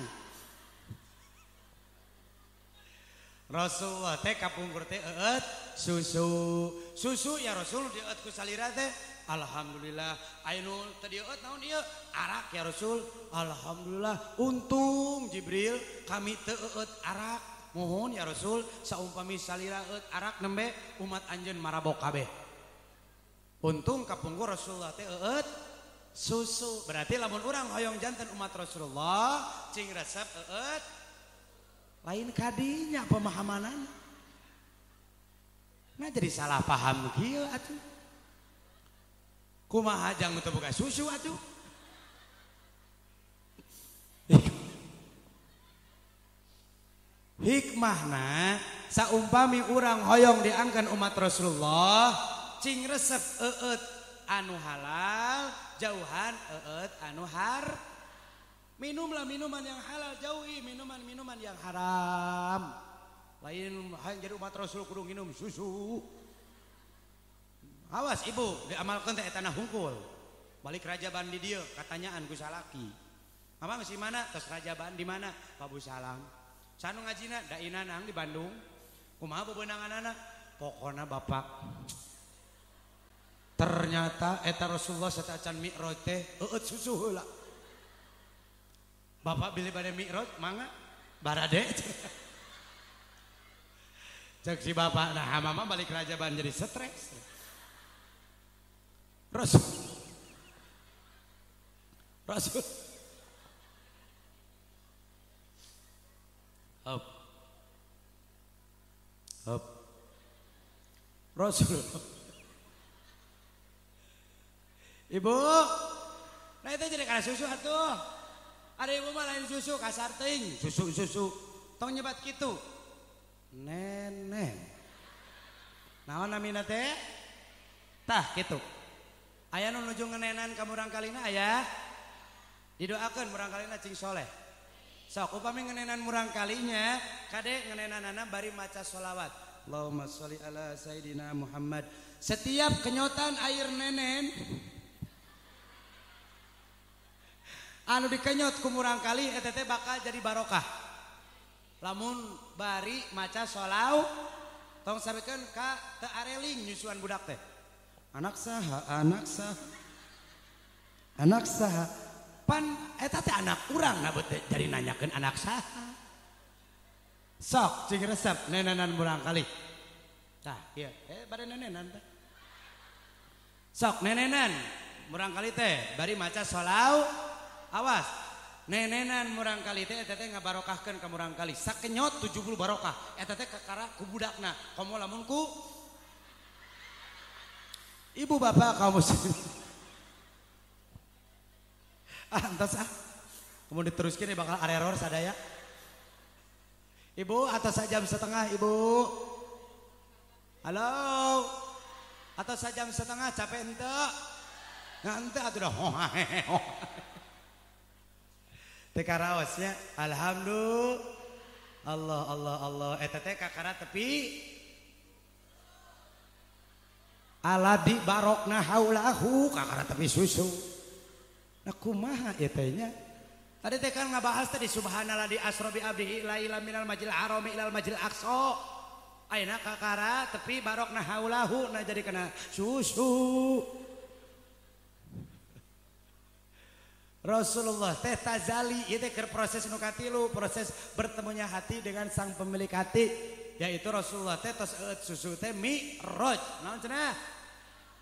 Rasulullah teh kapungkur teh eut susu. Susu ya Rasul dieut ku salira teh Alhamdulillah. Ainul tadi tahun ieu? Arak ya Rasul. Alhamdulillah. Untung Jibril kami teut eh, eh, arak. Mohon ya Rasul saumpami salira eut arak nembe umat anjen marabok kabeh. Untung kapunggur Rasulullah teh eut susu. Berarti lamun orang hoyong jantan umat Rasulullah cing resep eut lain kadinya pemahamanan nah jadi salah paham gila atuh. kumaha jang buka susu atuh. Hikmahna saumpami urang hoyong diangkan umat Rasulullah cing resep eut anu halal jauhan eut anu har minumlah minuman yang halal jauhi minuman-minuman yang haram. Lain jadi umat Rasul kudu minum susu. Awas Ibu diamalkan teh tanah hungkul. Balik Raja Ban di dia katanyaan gusalaki Mama masih mana? Terus Raja Ban di mana? Pabu Salam. Sanu ngajina dainanang di Bandung. Kumaha bebenangan anak pokona bapak. Ternyata eta Rasulullah setacan mi'raj teh eut susu heula. Bapak bilih pada mi'raj mangga? Barade cek si bapak nah mama balik Raja Ban jadi stres. Rasul Rasul Up Rasul Ibu Nah itu jadi karena susu atuh Ada ibu mah lain susu kasar ting. Susu susu. Tong nyebat gitu Nenek Naon namina teh Tah gitu Ayah nu nuju ngenenan ka murang kalina ayah. Didoakeun murang kalina cing soleh. Sok upami ngenenan murang kalinya, kade ngenenanana bari maca solawat. Allahumma sholli ala sayidina Muhammad. Setiap kenyotan air nenen anu dikenyot ku murang kali eta teh bakal jadi barokah. Lamun bari maca solaw tong sabekeun ka teu areling nyusuan budak teh. anak saha anak saha anak saha pan eta teh anak urang na bete jadi nanyakeun anak saha sok cing resep nenenan murang kali. Tah iya. Eh bade nenenan teh. Sok nenenan murang kali teh. Bari maca solau. Awas. Nenenan murang kali teh eta teh ngabarokahkeun ka murang kali. Sakenyot 70 barokah. Eta teh kakara ku budakna. Komo lamun ku Ibu bapak kaum muslim. ah, entas ah. Kemudian diteruskan ya bakal error sadaya. Ibu atas jam setengah ibu. Halo. Atas jam setengah capek ente. Nggak ente atuh dah. Teka raosnya. Alhamdulillah. Allah Allah Allah. Eta teh kakara tepi aladi barokna haulahu kakara tapi susu nah kumaha ya tehnya Tadi teh kan ngabahas tadi subhanallah di asrobi abdihi ila ila minal majil harami ilal majil aqsa. Ayeuna kakara tepi barok na haulahu na jadi kena susu. Rasulullah teh tazali teh keur proses nu katilu, proses bertemunya hati dengan sang pemilik hati yaitu Rasulullah teh tos eut susu teh mi'raj. Naon cenah?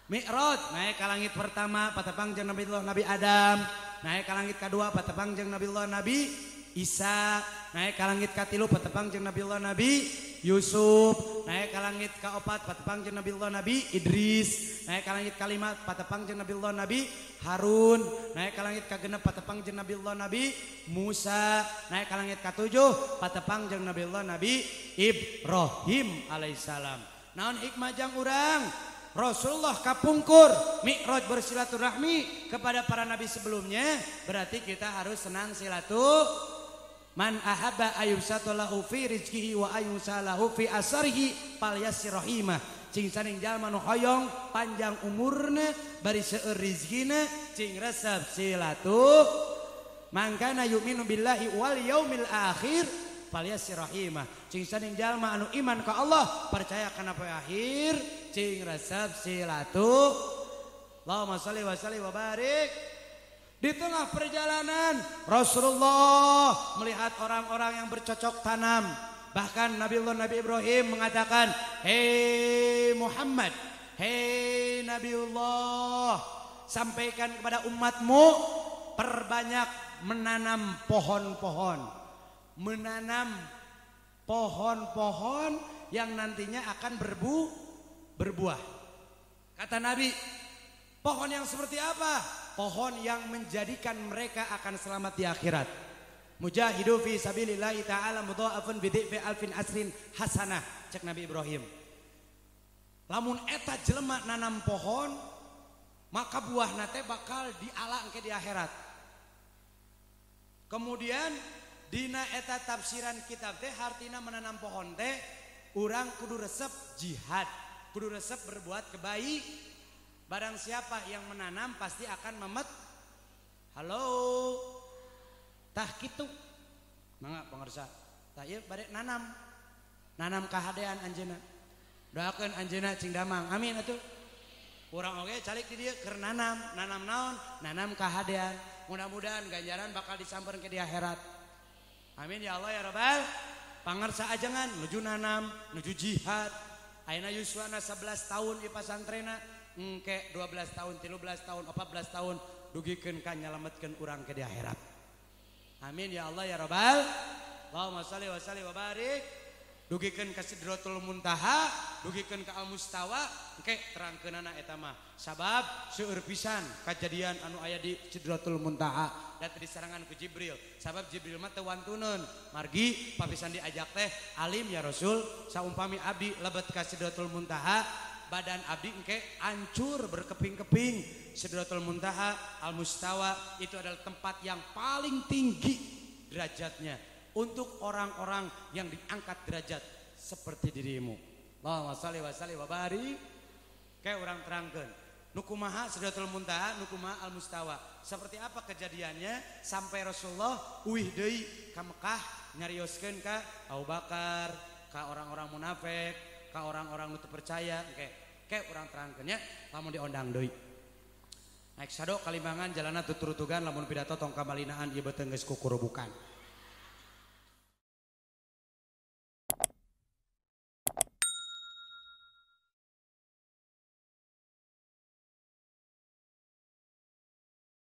Mi'raj naik ka langit pertama patepang jeung Nabiullah Nabi Adam, naik ka langit kedua patepang jeung Nabiullah Nabi Isa, naik ka langit katilu patepang jeung Nabiullah Nabi Yusuf naik ka langit keempat patepang jeung Nabi Allah Nabi Idris. Naik ka langit kalimat patepang jeung Nabi Allah Nabi Harun. Naik ka langit kagenep patepang jeung Nabi Allah Nabi Musa. Naik ka langit katujuh patepang jeung Nabi Allah Nabi Ibrahim alaihissalam. Naon hikmah jang urang? Rasulullah kapungkur Mi'raj bersilaturahmi kepada para nabi sebelumnya. Berarti kita harus senang silaturahmi. Man ahaba ayusatulahu fi rizkihi wa ayusalahu fi asarihi palyasir rahimah. Cing saning jalma nu hoyong panjang umurna bari seueur rizkina cing resep silatuh. Mangkana yu'minu billahi wal yaumil akhir palyasir rahimah. Cing saning jalma anu iman ka Allah percaya kana poe akhir cing resep silatuh. Allahumma shalli wa salli wa barik di tengah perjalanan Rasulullah melihat orang-orang yang bercocok tanam bahkan Nabiullah Nabi Ibrahim mengatakan hei Muhammad hei Nabiullah sampaikan kepada umatmu perbanyak menanam pohon-pohon menanam pohon-pohon yang nantinya akan berbu berbuah. Kata Nabi, pohon yang seperti apa? Pohon yang menjadikan mereka akan selamat di akhirat. Mujahidu fi sabilillahi ta'ala mudha'afun bi fi alfin asrin hasanah. Cek Nabi Ibrahim. Lamun eta jelema nanam pohon, maka buah nate bakal diala ke di akhirat. Kemudian Dina eta tafsiran kitab teh hartina menanam pohon teh urang kudu resep jihad kudu resep berbuat kebaik barang siapa yang menanam pasti akan memet. Halo? Tah kitu mangga pangarsa tah ieu bade nanam. Nanam kahadean anjeuna doakeun anjeuna cing damang. Amin atuh. Kurang oke calik di dia keur nanam. Nanam naon? Nanam kahadean. Mudah-mudahan ganjaran bakal disamperin ke di akhirat. Amin ya Allah ya Rabbal. Pangarsa ajangan nuju nanam, nuju jihad. Aina yuswana 11 tahun di pasantrena, engke 12 tahun 13 tahun 14 tahun dugikeun ka nyalamatkan urang ke di akhirat. Amin ya Allah ya Rabbal. Allahumma shalli wa sallim wa barik. Dugikeun ka sidrotul muntaha dugikeun ka Al Mustawa, engke terangkeunana eta mah. Sabab seueur pisan kejadian anu aya di sidrotul muntaha dan tadi ku Jibril. Sabab Jibril mah teu wantuneun. Margi papisan diajak teh alim ya Rasul saumpami abdi lebet ka sidrotul muntaha badan abdi engke hancur berkeping-keping. Sidratul Muntaha Al Mustawa itu adalah tempat yang paling tinggi derajatnya untuk orang-orang yang diangkat derajat seperti dirimu. Allahumma shalli wa sallim wa barik. Kayak orang terangkan. Nukumaha Sidratul Muntaha, Nukumaha Al Mustawa. Seperti apa kejadiannya sampai Rasulullah uih deui ka Mekah nyarioskeun ka Abu Bakar, ka orang-orang munafik, ke orang-orang nutup percaya kayak kayak orang terangkannya lamun diondang doi naik sado Kalimangan jalanan tuturutugan lamun pidato tongka malinaan ieu betengges kukurubukan.